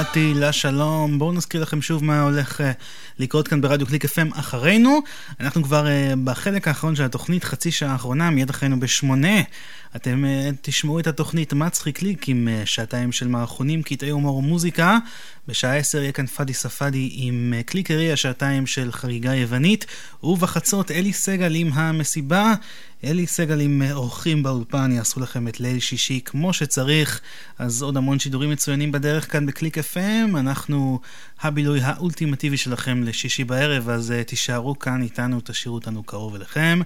נולדתי לשלום. בואו נזכיר לכם שוב מה הולך אה, לקרות כאן ברדיו קליק FM אחרינו. אנחנו כבר אה, בחלק האחרון של התוכנית, חצי שעה האחרונה, מיד אחרינו בשמונה. אתם uh, תשמעו את התוכנית מצחיק ליק עם uh, שעתיים של מערכונים, קטעי הומור ומוזיקה. בשעה עשר יהיה כאן פאדי ספאדי עם uh, קליקרי, השעתיים של חריגה יוונית. ובחצות אלי סגל עם המסיבה. אלי סגל עם אורחים באולפן יעשו לכם את ליל שישי כמו שצריך, אז עוד המון שידורים מצוינים בדרך כאן בקליק FM, אנחנו הבילוי האולטימטיבי שלכם לשישי בערב, אז uh, תישארו כאן איתנו, תשאירו אותנו קרוב אליכם.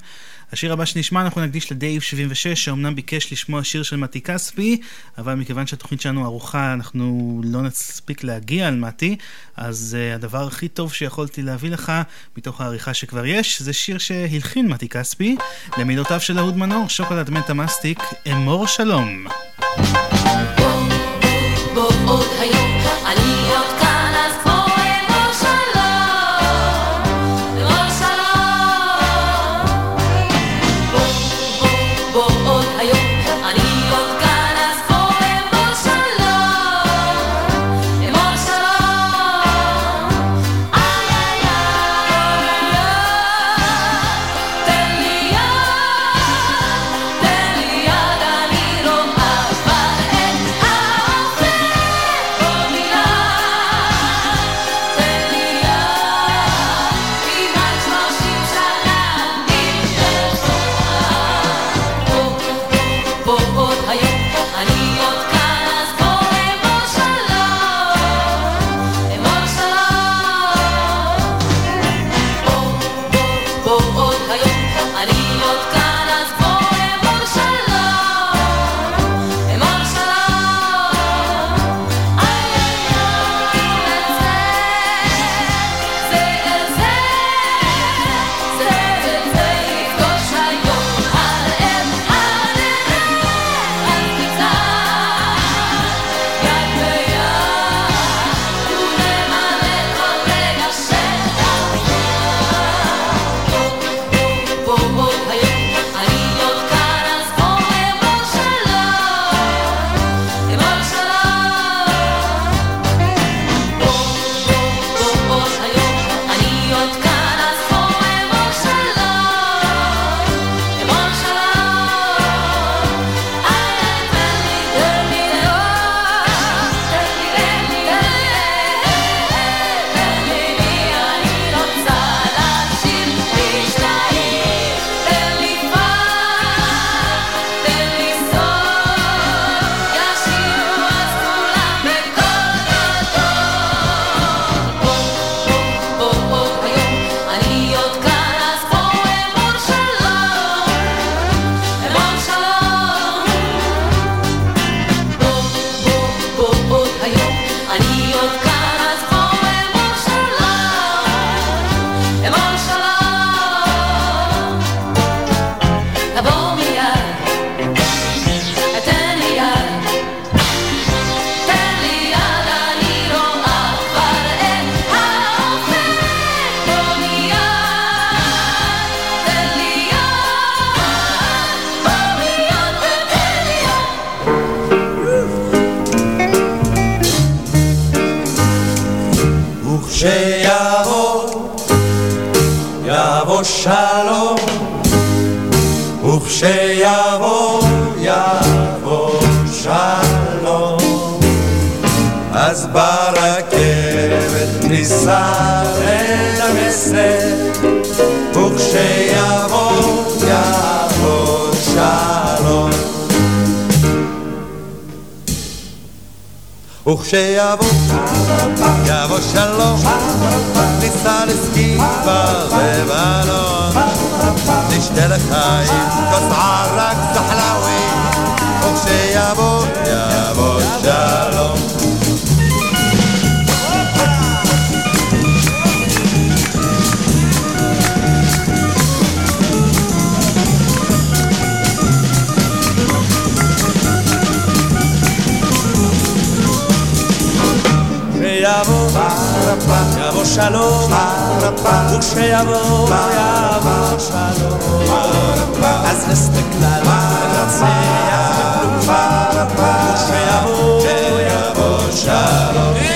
השיר הבא שנשמע אנחנו נקדיש לדייב 76, שאומנם ביקש לשמוע שיר של מתי כספי, אבל מכיוון שהתוכנית שלנו ארוכה, אנחנו לא נספיק להגיע על מתי, אז uh, הדבר הכי טוב שיכולתי להביא לך, מתוך העריכה שכבר יש, זה שיר שהלחין מתי כספי, למילותיו של אהוד מנור, שוקולד מנטה מסטיק, אמור שלום. בוא, בוא, עוד היום, אני שיבוא, יבוא שלום. אז ברכבת ניסע לדמשק, וכשיבוא, יבוא שלום. וכשיבוא, יבוא שלום, ניסע לסקי לבנון. نشتلك هاي كسعرك سحلاوي وخشي يا بو يا بو الشارع כשיבוא, יבוא שלום, וכשיבוא, יבוא שלום. אז אסתכלל, ננצח בכלום, וכשיבוא, יבוא שלום.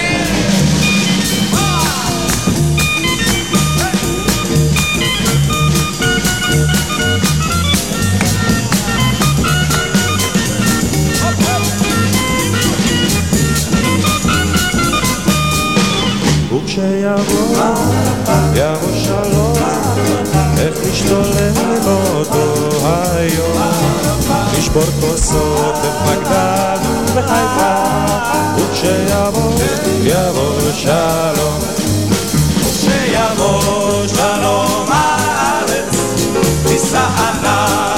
יבוא שלום, איך נשתולל באותו היום, נשבור כוסות בפגדד וחיפה, וכשיבוא, יבוא שלום. וכשיבוא שלום הארץ, תישא עליו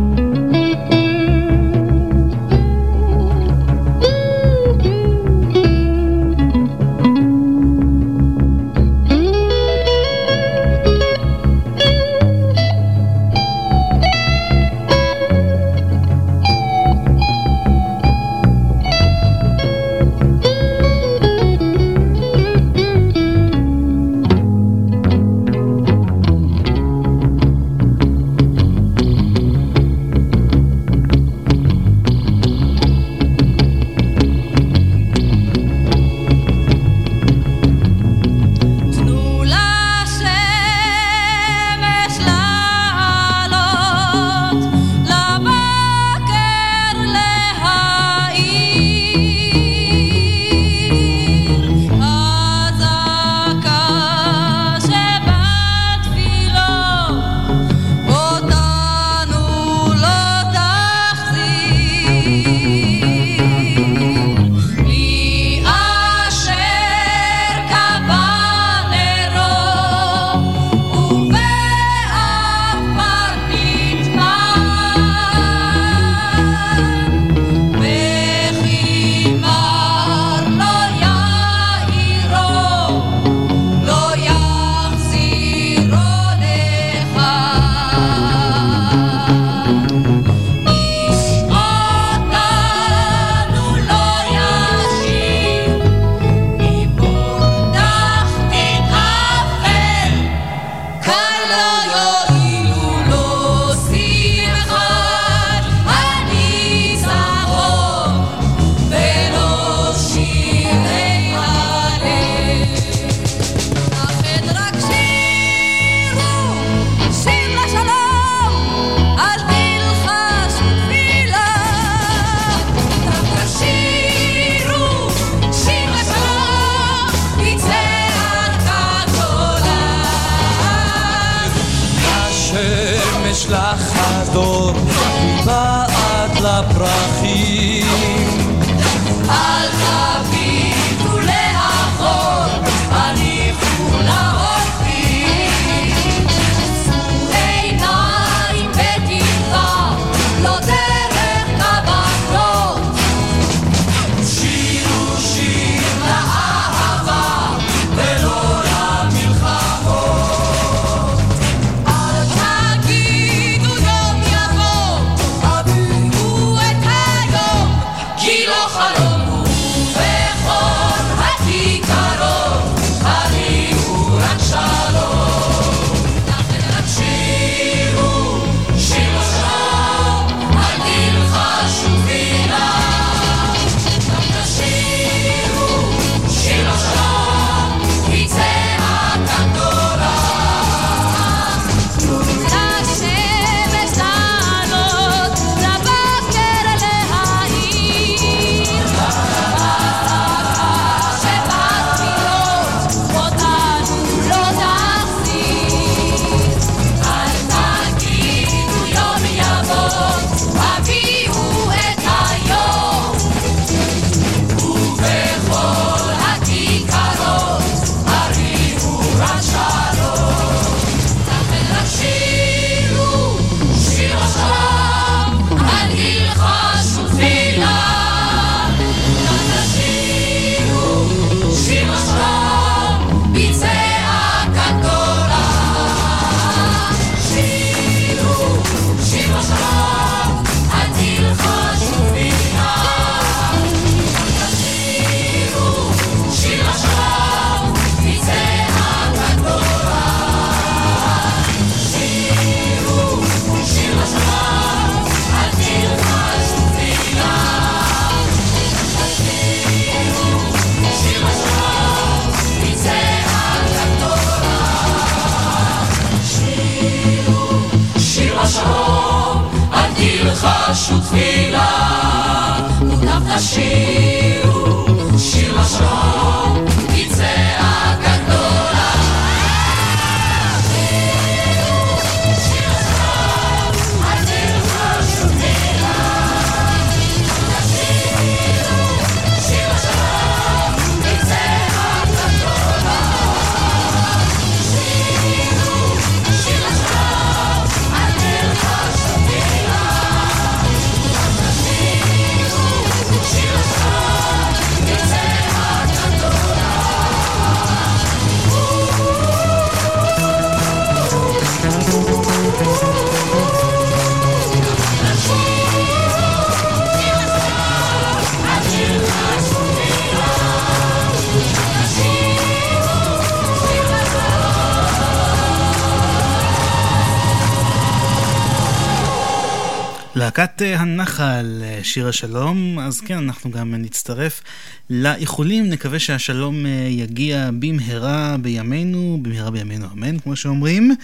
להקת אה, הנחל, אה, שיר השלום, אז כן, אנחנו גם נצטרף לאיחולים, נקווה שהשלום אה, יגיע במהרה בימינו, במהרה בימינו אמן, כמו שאומרים,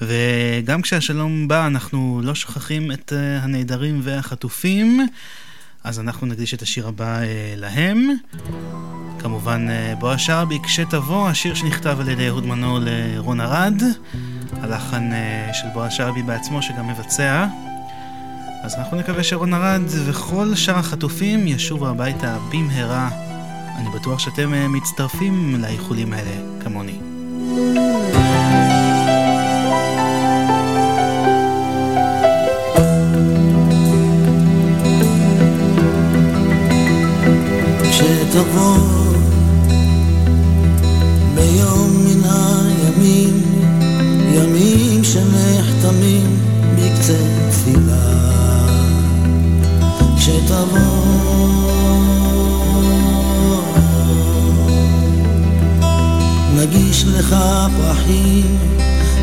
וגם כשהשלום בא, אנחנו לא שוכחים את הנעדרים והחטופים, אז אנחנו נקדיש את השיר הבא להם. כמובן, בוא השרבי, כשתבוא, השיר שנכתב על ידי אהוד מנור לרון ארד, הלחן של בוא השרבי בעצמו שגם מבצע. אז אנחנו נקווה שרון ארד וכל שאר החטופים ישובו הביתה במהרה. אני בטוח שאתם אה, מצטרפים לאיחולים האלה, כמוני. כשתבוא ביום מן הימים, נגיש לך פרחים,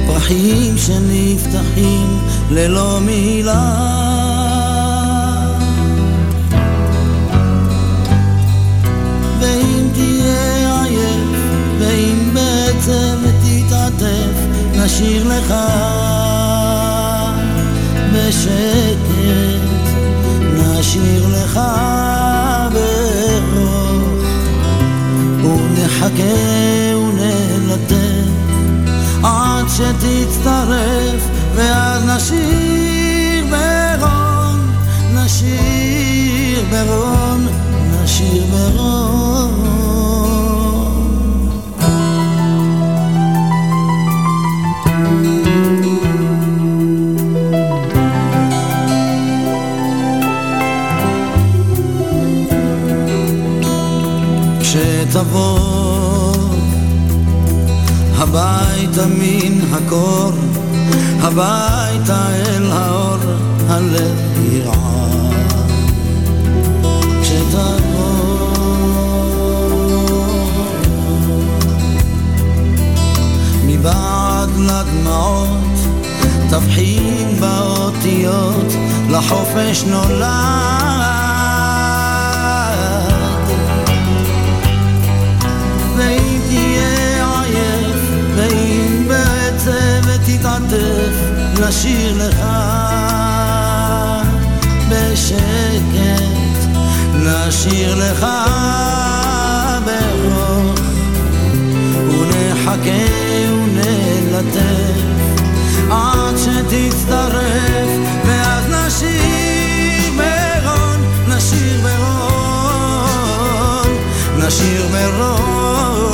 פרחים שנפתחים ללא מילה. ואם תהיה עייף, ואם בעצם תתעטף, נשאיר לך בשקט, נשאיר לך ברוך, ונחכה ונלטף עד שתצטרף, ואז נשאיר ברון, נשאיר ברון, נשאיר ברון. הביתה מן הקור, הביתה אל האור, הלב ירעד. מבעד לדמעות, תבחין באותיות, לחופש נולד. נשאיר לך בשקט, נשאיר לך ברוך, ונחכה ונלטף עד שתצטרף, ואז נשאיר ברון, נשאיר ברון, נשאיר ברון.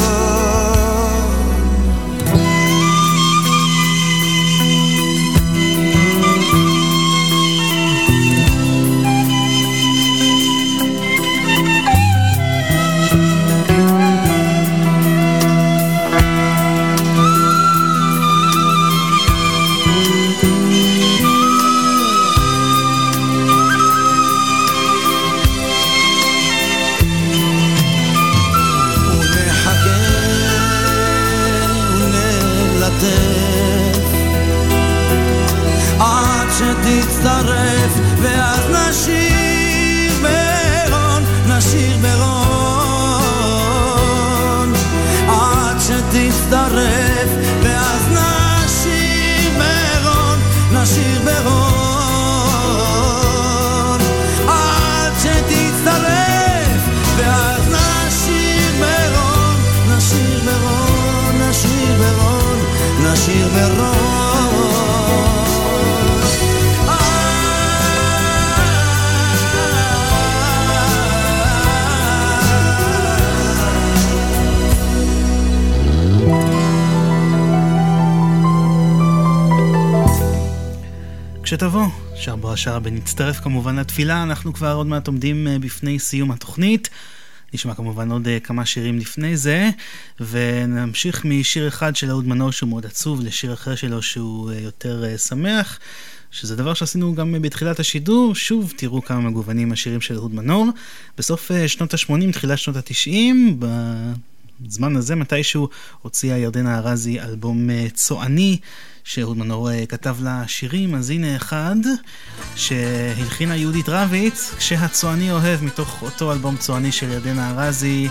כשתבוא, שר השער ונצטרף כמובן לתפילה, אנחנו כבר עוד מעט עומדים אה, בפני סיום התוכנית. נשמע כמובן עוד אה, כמה שירים לפני זה, ונמשיך משיר אחד של אהוד מנור שהוא מאוד עצוב לשיר אחר שלו שהוא אה, יותר שמח, שזה דבר שעשינו גם בתחילת השידור. שוב, תראו כמה מגוונים השירים של אהוד מנור. בסוף שנות ה-80, תחילת שנות ה-90, בזמן הזה מתישהו הוציאה ירדנה ארזי אלבום צועני. שאהוד מנור אה, כתב לה שירים, אז הנה אחד שהלחינה יהודית רביץ, כשהצועני אוהב, מתוך אותו אלבום צועני של ירדנה ארזי.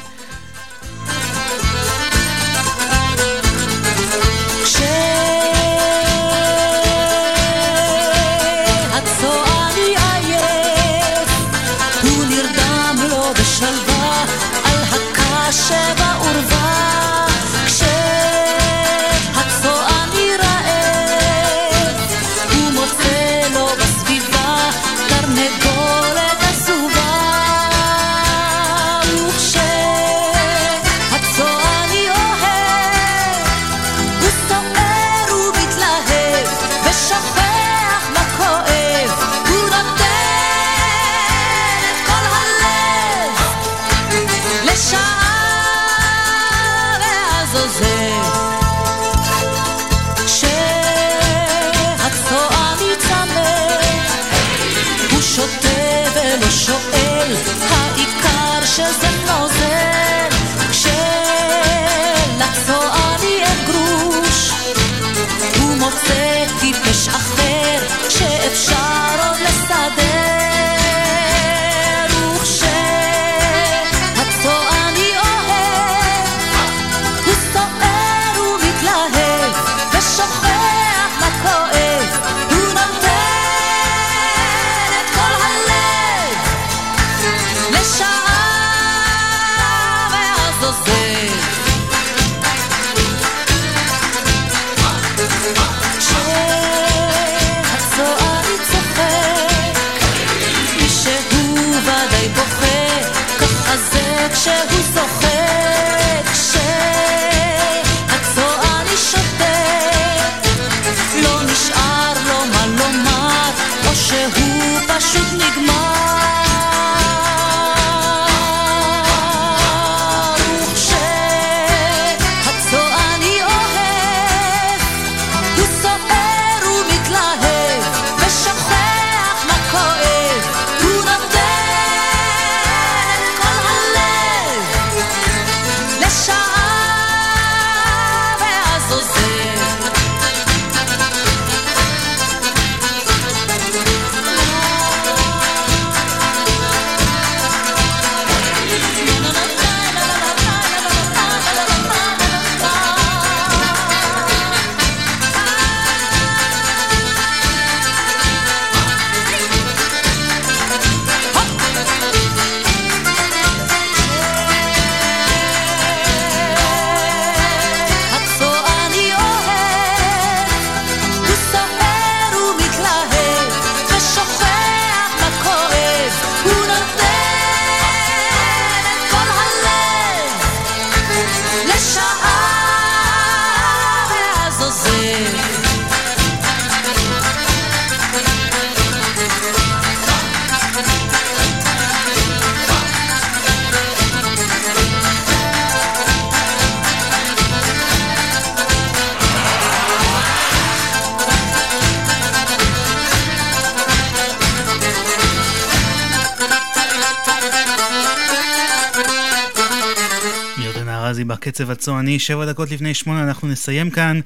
הקצב הצועני, שבע דקות לפני שמונה אנחנו נסיים כאן.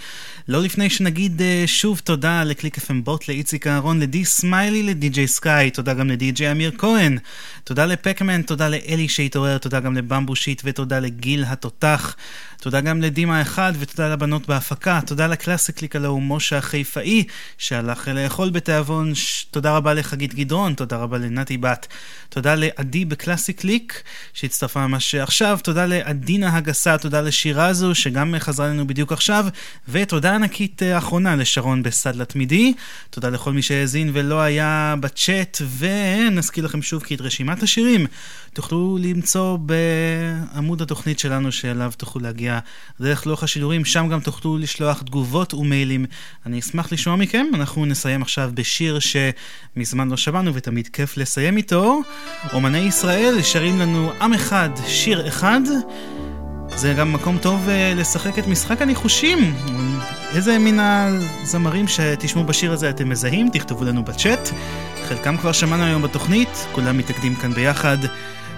לא לפני שנגיד אה, שוב תודה לקליק FM בוט, לאיציק אהרון, לדי סמיילי, לדי.ג'יי סקאי, תודה גם לדי.ג'יי אמיר כהן, תודה לפקמן, תודה לאלי שהתעורר, תודה גם לבמבו שיט ותודה לגיל התותח. תודה גם לדימה אחד ותודה לבנות בהפקה, תודה לקלאסיקליק הלוא משה החיפאי שהלך לאכול בתיאבון, תודה רבה לחגית גדרון, תודה רבה לנתי בת, תודה לעדי בקלאסיקליק שהצטרפה ממש עכשיו, תודה לעדינה הגס שעשה, תודה לשירה הזו, שגם חזרה לנו בדיוק עכשיו, ותודה ענקית אה, אחרונה לשרון בסדלה תמידי. תודה לכל מי שהאזין ולא היה בצ'אט, ונזכיר לכם שוב כי את רשימת השירים תוכלו למצוא בעמוד התוכנית שלנו, שאליו תוכלו להגיע דרך לוח השידורים, שם גם תוכלו לשלוח תגובות ומיילים. אני אשמח לשמוע מכם, אנחנו נסיים עכשיו בשיר שמזמן לא שמענו ותמיד כיף לסיים איתו. אומני ישראל שרים לנו עם אחד, שיר אחד. זה גם מקום טוב אה, לשחק את משחק הניחושים. איזה מן הזמרים שתשמעו בשיר הזה אתם מזהים? תכתבו לנו בצ'אט. חלקם כבר שמענו היום בתוכנית, כולם מתאגדים כאן ביחד.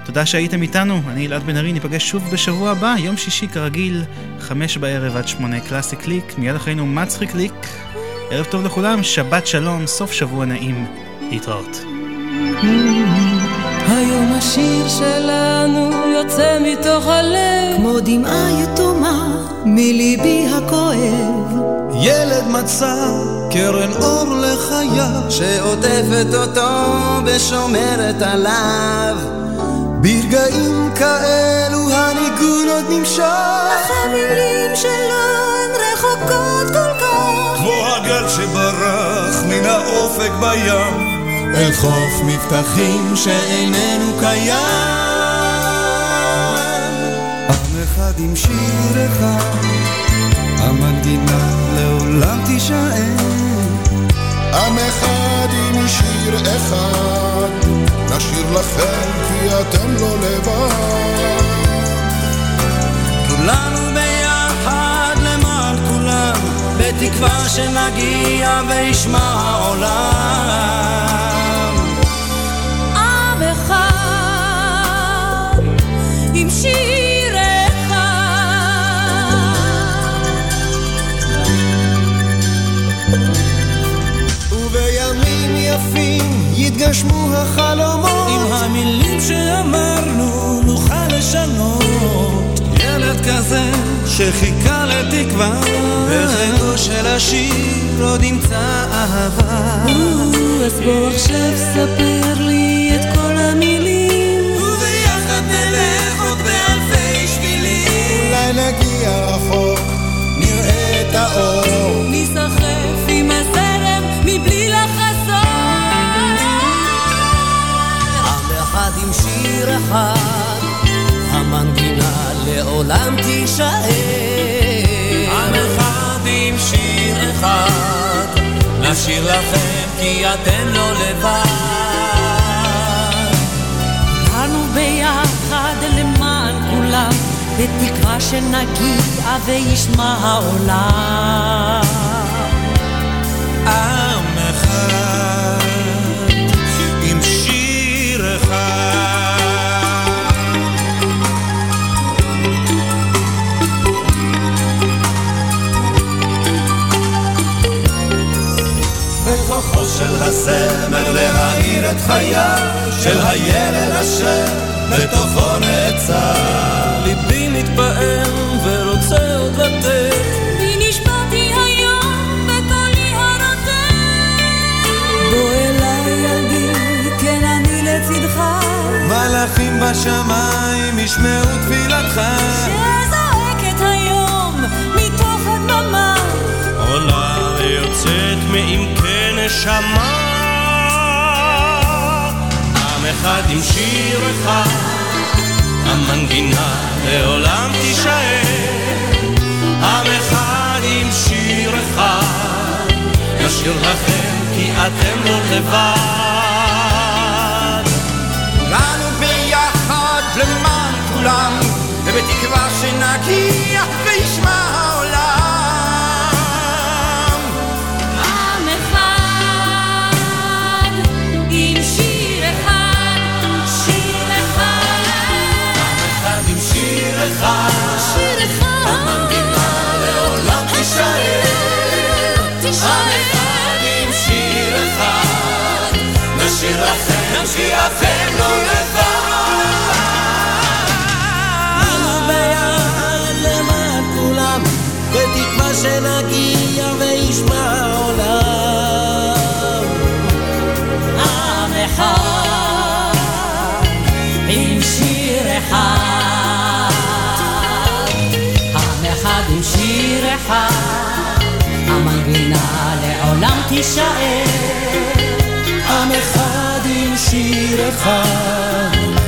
תודה שהייתם איתנו, אני אלעד בן ארי, ניפגש שוב בשבוע הבא, יום שישי כרגיל, חמש בערב עד שמונה קלאסי קליק, מיד אחרינו מצחיק קליק. ערב טוב לכולם, שבת שלום, סוף שבוע נעים, להתראות. היום השיר שלנו יוצא מתוך הלב. כמו דמעה יתומה מליבי הכואב. ילד מצא קרן אור לחייו שעוטפת אותו ושומרת עליו ברגעים כאלו הניגון עוד נמשך אך המילים שלו הן רחוקות כל כך כמו הגל שברח מן האופק בים אל חוף מבטחים שאיננו קיים. עם אחד עם שיר אחד, המנגינה לעולם תישאר. עם אחד עם שיר אחד, נשאיר לכם כי אתם לא לבד. כולנו ביחד למען כולם, בתקווה שנגיע וישמע העולם. עם שיר אחד. ובימים יפים יתגשמו החלומות כזה שחיכה לתקווה. בחיקו של השיר עוד ימצא אהבה. אז בוא עכשיו ספר לי את כל המילים. וביחד נלך עוד באלפי שבילים. אולי נגיע רחוק נראה את האור. נסחף עם הזרם מבלי לחזור. עם אחד עם שיר אחד לעולם תישאר. עם אחד עם שיר אחד נשאיר לכם כי אתם לא לבד. באנו ביחד למען כולם בתקווה שנגיע וישמע העולם הזמר להאיר את חייו של הילד אשר בתוכו נעצר. ליבי מתפעם ורוצה עוד לתת. בי נשבעתי היום בקולי הרותק. בוא אליי ילדי, כן אני לצדך. מלאכים בשמיים ישמעו תפילתך עולה יוצאת מעמקי נשמה. עם אחד עם שיר אחד המנגינה לעולם תישאר. עם אחד עם שיר אחד נשאיר לכם כי אתם לא לבד. כולנו ביחד למען כולם ובתקווה שנגיע וישמע עם אחד עם שיר אחד נשאיר לכם אתם לא לבד. אנו ביחד למען כולם בתקווה שנגיע וישמע העולם עם אחד עם שיר אחד. אחד, המנגינה לעולם תישאר. עם אחד עם שיר אחד,